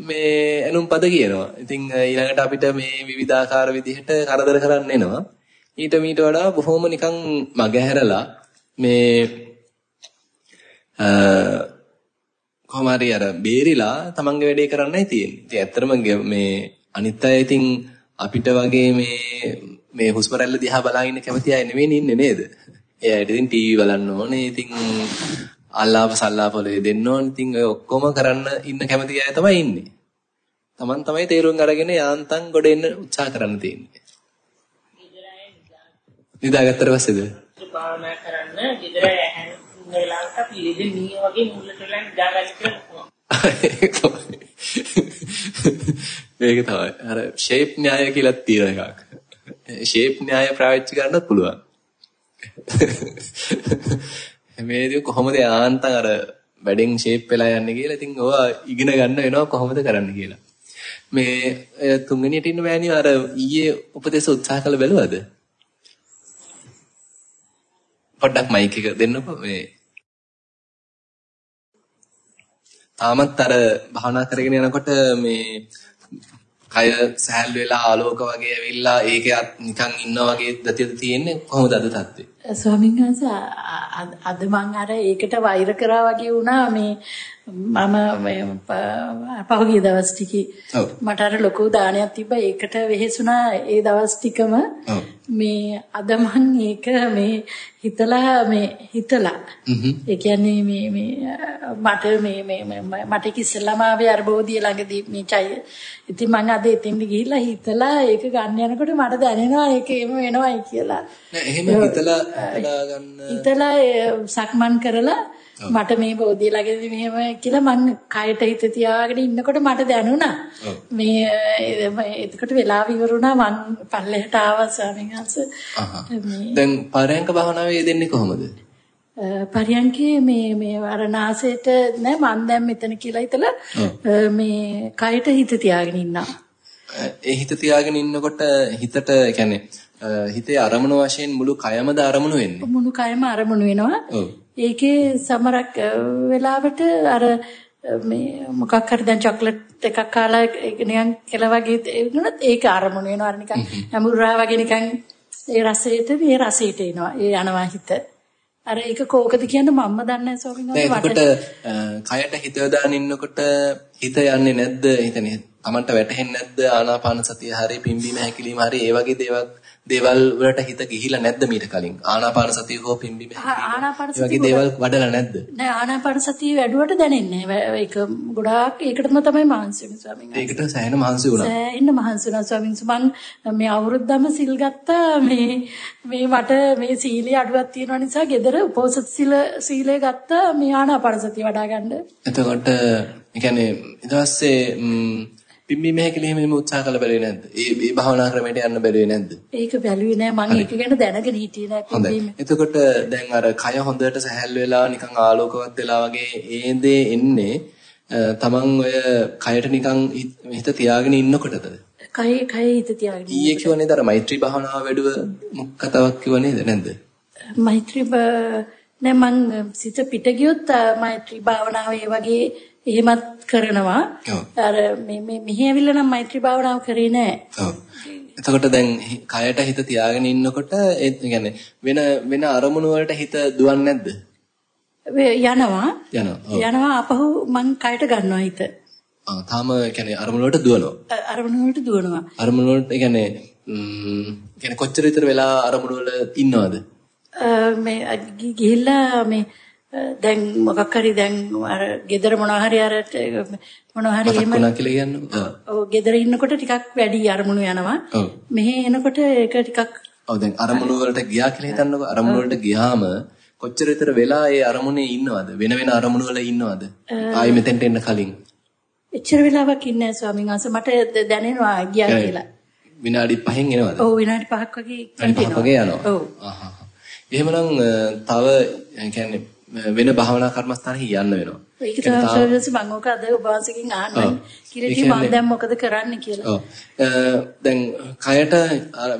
මේ එනුම් පද කියනවා. ඉතින් ඊළඟට අපිට මේ විවිධාකාර විදිහට කරදර කරන්න එනවා. ඊට මීට වඩා බොහොම නිකන් මගහැරලා මේ කොහොම හරි අර බේරිලා තමන්ගේ වැඩේ කරන්නයි තියෙන්නේ. ඉතින් ඇත්තටම මේ අනිත් අය ඉතින් අපිට වගේ මේ මේ හුස්ම රැල්ල දිහා බලා ඉන්න කැමති අය නෙවෙයි ඉන්නේ නේද? ඒ අයට ඉතින් ටීවී බලන්න ඕනේ. ඉතින් අල්ලාප සල්ලාප වල දෙන්න ඕනේ. ඉතින් ඔය ඔක්කොම කරන්න ඉන්න කැමති අය තමයි ඉන්නේ. Taman තමයි තේරුම් අරගෙන යාන්තම් ගොඩ එන්න උත්සාහ කරන්න තියෙන්නේ. නිදාගත්තට පස්සේද? භාවනා කරන්න ගෙදර ලෙඩ මී වගේ මුල්ලට වෙලා නිදාගන්න කියලා මේක තමයි. අර ෂේප් න්‍යාය කියලා තියෙන එකක්. ෂේප් න්‍යාය පාවිච්චි කරන්නත් පුළුවන්. මේදී කොහොමද යාන්තම් අර වැඩෙන් ෂේප් වෙලා යන්නේ කියලා ඉතින් ඕවා ඉගෙන ගන්න වෙනවා කොහොමද කරන්න කියලා. මේ තුන්වෙනියට ඉන්න මෑණියෝ අර ඊයේ උපදේශ උත්සාහ කළ බැලුවද? පොඩ්ඩක් මයික් එක දෙන්නකෝ මේ තාමත් අර භාවනා කරගෙන යනකොට මේ කය සහැල් වෙලා ආලෝක වගේ ඇවිල්ලා ඒක නිකන් ඉන්නා වගේ දතියද තියෙන්නේ කොහොමද අද තත්ත්වය? ස්වාමීන් වහන්සේ අද මං අර ඒකට වෛර කරා වගේ වුණා. මේ මම පහුගිය දවස් ටිකේ මට අර ලොකු දානයක් තිබ්බා. ඒකට වෙහෙසුණා ඒ දවස් ටිකම මේ අද මං ඒක මේ හිතලා මේ හිතලා. ඒ කියන්නේ මේ මේ මට මේ මේ මට ඉස්සෙල්ලාම ආවේ අර බෝධිය ළඟදී මේ චය. ඉතින් මං අද එතෙන්ට ගිහිල්ලා හිතලා ඒක ගන්න යනකොට මට දැනෙනවා ඒක එහෙම වෙනවයි කියලා. නෑ එහෙම හිතලා හිතලා සක්මන් කරලා මට මේ බෝධිය ළඟදී මෙහෙම කියලා මං කයට හිත තියාගෙන ඉන්නකොට මට දැනුණා. මේ එතකොට වෙලාව ඉවරුණා මං පල්ලෙහාට ආවා ස්වාමීන් වහන්සේ. දැන් පරයන්ක භාවනාවේ යෙදෙන්නේ කොහොමද? පරියන්කේ මේ මේ අර නාසයට නෑ මන් දැන් මෙතන කියලා හිතලා මේ කයට හිත තියාගෙන ඉන්නවා. ඒ හිත තියාගෙන ඉන්නකොට හිතට කියන්නේ හිතේ අරමුණු වශයෙන් මුළු කයමද අරමුණු වෙන්නේ? මුළු කයම අරමුණු වෙනවා. ඒකේ සමරක් වෙලාවට අර මේ මොකක් හරි දැන් චොක්ලට් එකක් කාලා නිකන් කෙල වගේ වුණත් ඒක අරමුණු වෙනවා. අර නිකන් හැමුරා වගේ නිකන් ඒ රසයට මේ රසයට එනවා. ඒ යනවා හිත. අර ඒක කෝකද කියන්නේ මම්ම දන්නේ නැහැ ස්වාමීන් වහන්සේ. කයට හිත යොදාගෙන ඉන්නකොට හිත යන්නේ නැද්ද? හිතනේ Tamanට වැටහෙන්නේ නැද්ද ආනාපාන සතිය හරි පිම්බීම හැකිලිම හරි ඒ වගේ දේවල් දේවල් වලට හිත ගිහිලා නැද්ද මීට කලින්? ආනාපාන සතිය හෝ පිම්බීම සතිය වගේ දේවල් වඩලා නැද්ද? නෑ ආනාපාන සතිය වැඩුවට දැනෙන්නේ නෑ. ඒක ගොඩාක් ඒකටම තමයි මහන්සි වෙන්නේ ස්වාමීන් වහන්සේ. ඒකට සෑහෙන මහන්සි වුණා. සෑහෙන මහන්සි වුණා ස්වාමීන් වහන්සේ. මම මේ අවුරුද්දම සිල් ගත්තා. මේ මේ මට මේ සීලේ අඩුවක් තියෙන නිසා gedara උපෝසත සීල සීලය ගත්තා. මේ ආනාපාන සතිය වඩා ගන්න. එතකොට ඒ කියන්නේ ඊට පස්සේ පිම්බීම හැකිලිම එහෙම උත්සාහ කළ බැලුවේ නැද්ද? ඒ මේ භාවනා ක්‍රමයට යන්න බැලුවේ නැද්ද? ඒක බැලුවේ නෑ මම ඒක ගැන දැනගෙන හිටියේ නෑ පිම්බීම. එතකොට දැන් අර කය හොඳට සැහැල්ලු වෙලා නිකන් ආලෝකවත් වෙලා වගේ ඒ දේ එන්නේ තමන් ඔය කයට නිකන් හිත තියාගෙන ඉන්නකොටද? කය කය හිත තියාගෙන. ඊයේ කියවනේ අර මෛත්‍රී භාවනාව වැඩුව කතාවක් කිව්ව නේද නැද්ද? මෛත්‍රී නෑ මං සිත පිට ගියොත් මෛත්‍රී භාවනාව ඒ වගේ එහෙමත් කරනවා. අර මේ මේ මෙහි ඇවිල්ලා නම් මෛත්‍රී භාවනාව කරේ නෑ. ඔව්. එතකොට දැන් කයට හිත තියාගෙන ඉන්නකොට ඒ කියන්නේ වෙන වෙන අරමුණු වලට හිත දුවන්නේ නැද්ද? යනවා. යනවා. යනවා අපහු මං කයට ගන්නවා හිත. ආ තාම කියන්නේ අරමුණු වලට දුවනවා. අරමුණු වලට දුවනවා. අරමුණු වලට කියන්නේ ම්ම් කියන්නේ කොච්චර විතර වෙලා අරමුණු වල ඉන්නවද? මේ ගිහිල්ලා මේ දැන් මොකක් හරි දැන් අර gedara මොනවා හරි අර මොනවා හරි එහෙම මොනවා කියලා කියන්නේ? ඔව්. gedara ඉන්නකොට ටිකක් වැඩි අරමුණු යනවා. මෙහි එනකොට ඒක ටිකක් ඔව් දැන් අරමුණු වලට ගියා කියලා හිතන්නකෝ. අරමුණු වලට ගියාම කොච්චර විතර වෙලා ඒ අරමුණේ ඉන්නවද? වෙන වෙන අරමුණු වල ඉන්නවද? ආයි මෙතෙන්ට එන්න කලින්. එච්චර වෙලාවක් ඉන්නේ නැහැ ස්වාමීන් වහන්සේ. මට දැනෙනවා ගියා කියලා. විනාඩි 5න් එනවද? ඔව් විනාඩි 5ක් වගේ විනාඩි 5ක් වගේ යනවා. ඔව්. එහෙමනම් තව කියන්නේ වෙන භාවනා කර්මස්ථානෙ යන්න වෙනවා. ඒක තමයි සර්වස් මම ඔක අද ඔබ වහන්සේගෙන් අහන්න කියලා කිව්ව මම දැන් මොකද කරන්න කියලා. ඔව්. දැන් කයට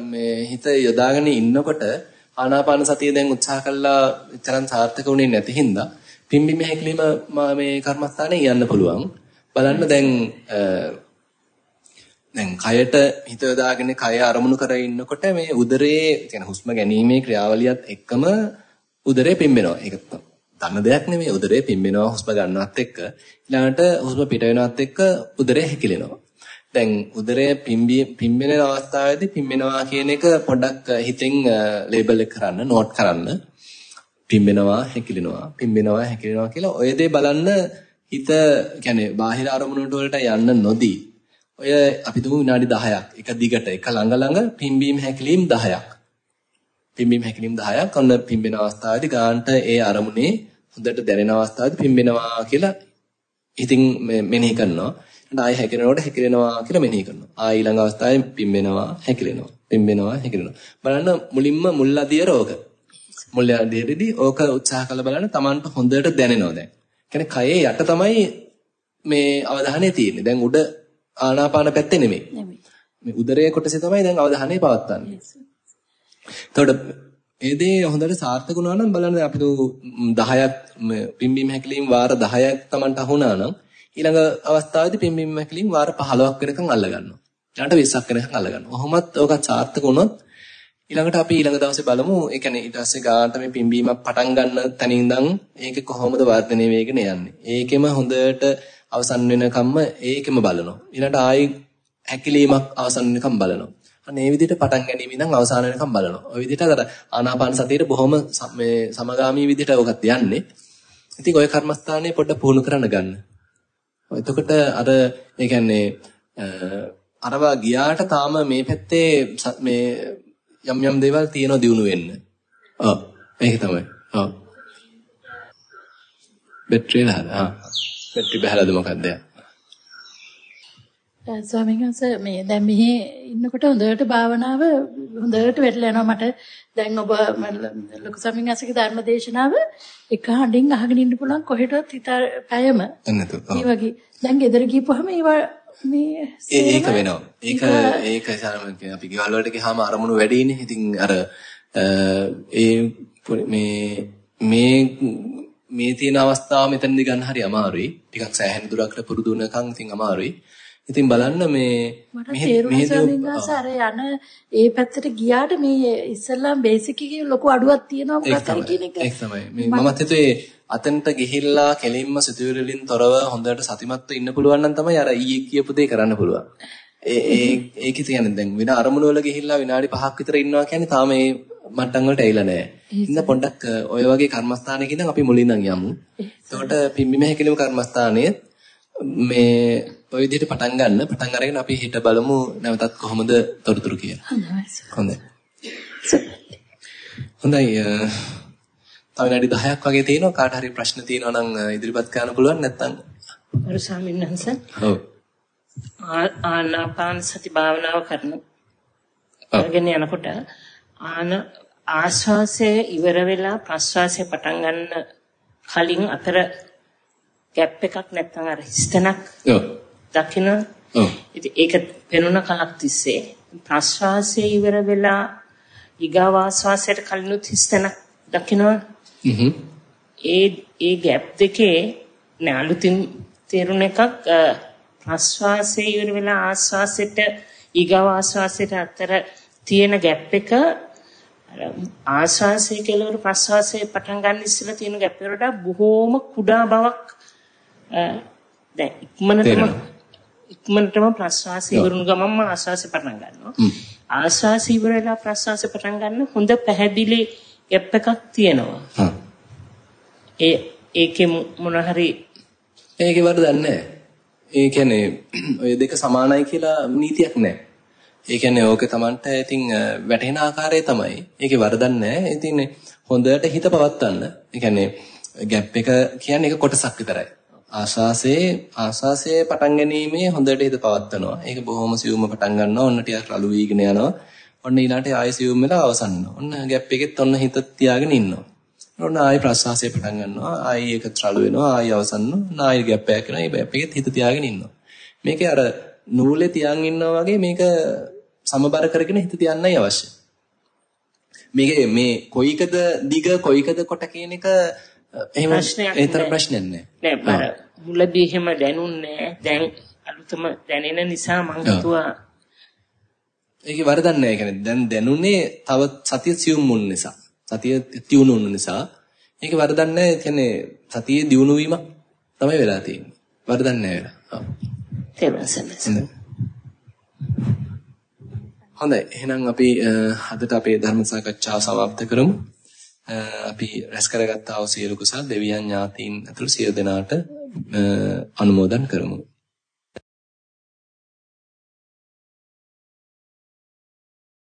මේ හිත යොදාගෙන ඉන්නකොට ආනාපාන සතිය දැන් උත්සාහ කළා තරම් සාර්ථක වුණේ නැති හින්දා පිම්බිම හැකිලිම මේ කර්මස්ථානෙ යන්න පුළුවන්. බලන්න දැන් දැන් කයට හිත යොදාගෙන කය අරමුණු කර ඉන්නකොට මේ උදරයේ කියන හුස්ම ගැනීමේ ක්‍රියාවලියත් එක්කම උදරය පිම්බෙනවා. ඒක දන්න දෙයක් නෙමෙයි. උදරය පිම්බෙනවා හුස්ම ගන්නවත් එක්ක. ඊළඟට හුස්ම පිට වෙනවත් එක්ක උදරය හැකිලෙනවා. දැන් උදරය පිම්බෙන අවස්ථාවේදී පිම්බෙනවා කියන එක පොඩ්ඩක් හිතෙන් ලේබල් එක කරන්න, නෝට් කරන්න. පිම්බෙනවා, හැකිලෙනවා, පිම්බෙනවා, හැකිලෙනවා කියලා ඔය දේ බලන්න හිත කියන්නේ බාහිර අරමුණු වලට යන්න නොදී ඔය අපි තුමු විනාඩි 10ක් එක දිගට එක ළඟ ළඟ පිම්බීම හැකිලීම් 10ක් පිම්බීම හැකිලීම් 10ක් ඔන්න පිම්බෙන අවස්ථාවේදී ගාන්ට ඒ අරමුණේ හොඳට දැනෙන අවස්ථාවේදී පිම්බෙනවා කියලා ඉතින් මෙනෙහි කරනවා. ආයෙ හැකිලෙනකොට හැකිලෙනවා කියලා මෙනෙහි කරනවා. ආයෙ ඊළඟ අවස්ථාවේ පිම්බෙනවා හැකිලෙනවා. පිම්බෙනවා හැකිලෙනවා. බලන්න මුලින්ම මුල් අදියර ඕක. මුල් අදියරේදී ඕක උත්සාහ කරලා බලන්න Tamanට හොඳට දැනෙනවා දැන්. කියන්නේ කයේ යට තමයි මේ අවධානය තියෙන්නේ. දැන් උඩ ආනාපාන පැත්තේ නෙමෙයි. මේ උදරයේ කොටසේ තමයි දැන් අවධානය පවත්වන්නේ. එතකොට ඒ දේ හොඳට සාර්ථක වුණා නම් බලන්න අපි 10ක් පිම්බීම හැකිලින් වාර 10ක් Tamanට අහුණා නම් ඊළඟ අවස්ථාවේදී පිම්බීම හැකිලින් වාර 15ක් වෙනකන් අල්ල ගන්නවා. ඊළඟට 20ක් වෙනකන් අල්ල ගන්නවා. ඔහොමත් ඕක සාර්ථක වුණොත් ඊළඟට අපි ඊළඟ දවසේ බලමු. ඒ කියන්නේ ඊට පස්සේ ගානට මේ පිම්බීමක් පටන් ගන්න තැනින් ඉඳන් ඒක කොහොමද වර්ධනය වෙගෙන යන්නේ. ඒකෙම හොඳට අවසන් වෙනකම්ම ඒකෙම බලනවා. ඊළඟට ආයි හැකිලීමක් අවසන් වෙනකම් බලනවා. අන්න ඒ විදිහට පටන් ගැනීම ඉඳන් අවසාන වෙනකම් බලනවා. ওই විදිහට අර ආනාපාන සතියේ බොහොම මේ සමගාමී විදිහට ඔකත් යන්නේ. ඉතින් ওই කර්මස්ථානේ පොඩ්ඩ පුහුණු කරන්න ගන්න. එතකොට අර ඒ කියන්නේ අරවා ගියාට තාම මේ පැත්තේ මේ යම් යම් දේවල් තියෙනවා දිනු වෙන්න. ඔව්. ඒක තමයි. ඔව්. බැටරිය බහලා. ආ. බැටරි බහලාද මොකක්ද? ස්වාමීන් වහන්සේ මේ දැන් මෙහි ඉන්නකොට හොඳට භාවනාව හොඳට වැටලා යනවා මට දැන් ඔබ ලොකු ස්වාමීන් වහන්සේගේ ධර්ම දේශනාව එක හඬින් අහගෙන ඉන්න පුළුවන් කොහෙටවත් හිත පැයම. ඒ වගේ දැන් ගෙදර ගිහපුවාම ඒවා මේ ඒක වෙනවා. ඒක ඒක සාමාන්‍යයෙන් අපි ගෙවල් වලට ගියාම අරමුණු වැඩිනේ. ඉතින් අර ඒ මේ මේ මේ තියෙන අවස්ථාව මෙතනදී ගන්න හරි අමාරුයි. ටිකක් සෑහෙන දුරකට පුරුදු වෙනකන් ඉතින් අමාරුයි. ඉතින් බලන්න මේ මේ අර යන ඒ පැත්තට ගියාට මේ ඉස්සල්ලාම් බේසික් එකේ ලොකු අඩුවක් තියෙනවා මොකක්ද කියන එක. ඒක තමයි. මේ මමත් හිතුවේ අතනට ගිහිල්ලා කෙලින්ම සිතුවිලි වලින් තොරව හොඳට සතිමත්ව ඉන්න පුළුවන් නම් තමයි අර ඊයේ කියපු දේ කරන්න පුළුවන්. ඒ ඒ ඒකේ කියන්නේ දැන් වෙන අරමුණු වල ගිහිල්ලා විනාඩි 5ක් විතර ඉන්නවා කියන්නේ තාම මේ මට්ටම් වලට ඇවිල්ලා නැහැ. ඉන්න පොඩ්ඩක් ඔය වගේ කර්මස්ථානයක ඉඳන් අපි මුලින් නම් යමු. එතකොට පිම්බිම හැකිලිම කර්මස්ථානයේ මේ ඔය විදිහට පටන් ගන්න පටන් අරගෙන අපි හිත බලමු නැවතත් කොහොමද තොරතුරු කියලා. හොඳයි. හොඳයි. තව විනාඩි 10ක් වගේ තියෙනවා කාට හරි ප්‍රශ්න තියෙනවා නම් ඉදිරිපත් කරන්න පුළුවන් නැත්නම් අර ස්වාමීන් වහන්සේ. ඔව්. ආනාපාන සති භාවනාව කරන. කරගෙන යනකොට ආන ආශ්වාසය ඉවර වෙලා ප්‍රශ්වාසය පටන් ගන්න කලින් අතර ગેප් එකක් නැත්නම් අර හිස්තනක් ඔව්. දකින්න ඔව්. ඉතින් ඒක පෙනුන කලක් තිස්සේ ප්‍රශ්වාසය ඉවර වෙලා ඊගාව ආශ්වාසයට කලිනුත් හිස්තනක් දකින්නවා හ්ම්. ඒ ඒ ગેප් දෙකේ නෑ අලුතින් තේරුණ එකක් ප්‍රශ්වාසය ඉවර වෙලා ආශ්වාසයට ඊගාව ආශ්වාසයට අතර තියෙන ગેප් එක ආශ්වාසය කෙලවර ප්‍රශ්වාසයේ පටන් ගන්න ඉස්සෙල්ලා තියෙන ගැප් වලට බොහෝම කුඩා බවක් දැන් ඉක්මනටම ඉක්මනටම ප්‍රශ්වාසය ඉවරුණු ගමන්ම ආශ්වාසය පටන් ගන්නවා. ආශ්වාසය ඉවර වෙලා ප්‍රශ්වාසය පටන් ගන්න හොඳ පැහැදිලි ગેප් එකක් තියෙනවා. ඒ ඒකේ මොන හරි ඒකේ වරදක් නැහැ. ඒ කියන්නේ ඔය දෙක සමානයි කියලා නීතියක් නැහැ. ඒ කියන්නේ ඕක Tamanට ඉතින් වැටෙන ආකාරය තමයි. ඒකේ වරදක් නැහැ. ඉතින් හොඳට හිත පවත්වන්න. ඒ කියන්නේ ગેප් එක කියන්නේ ඒක කොටසක් විතරයි. ආස්වාසේ ආස්වාසේ පටන් ගැනීමේ හොඳට හිත පවත්නවා. ඒක බොහොම සියුම්ව පටන් ගන්නවා. ඔන්න ටිකක් රළු වීගෙන යනවා. ඔන්න ඊළාට ආයෙ සියුම් වෙලා අවසන් වෙනවා. ඔන්න ગેප් එකෙත් ඔන්න හිත තියාගෙන ඉන්නවා. ඔන්න ආයෙ ප්‍රස්වාසය පටන් ගන්නවා. ආයෙ ඒක රළු වෙනවා. ආයෙ අවසන් වෙනවා. ආයෙ ગેප් එකක් කරනවා. ඒ ગેප් එකෙත් හිත තියාගෙන ඉන්නවා. මේකේ අර නූලේ තියන් ඉන්නවා වගේ මේක සමබර කරගෙන හිත තියන්නයි අවශ්‍ය. මේක මේ කොයිකද දිග කොයිකද කොට කියන එක එහෙම ඒතර ප්‍රශ්නයක් නෑ. නෑ බර මුලදී එහෙම දැනුන්නේ දැන් අලුතම දැනෙන නිසා මං හිතුවා ඒකේ වරදක් නෑ. ඒ කියන්නේ දැන් දැනුනේ තව සතිය සියුම් මුන් නිසා. සතිය තියුණු වුන නිසා. ඒකේ වරදක් නෑ. ඒ කියන්නේ සතියේ දියුණු වීම තමයි වෙලා තියෙන්නේ. වරදක් නෑ වෙලා. ඔව්. හොඳයි. එහෙනම් අපි අදට අපේ ධර්ම සාකච්ඡාව සමාප්ත කරමු. අපි රැස් කරගත්තා වූ සියලු කුසල් දෙවියන් ඥාතීන් ඇතුළු සියලු දෙනාට අනුමෝදන් කරමු.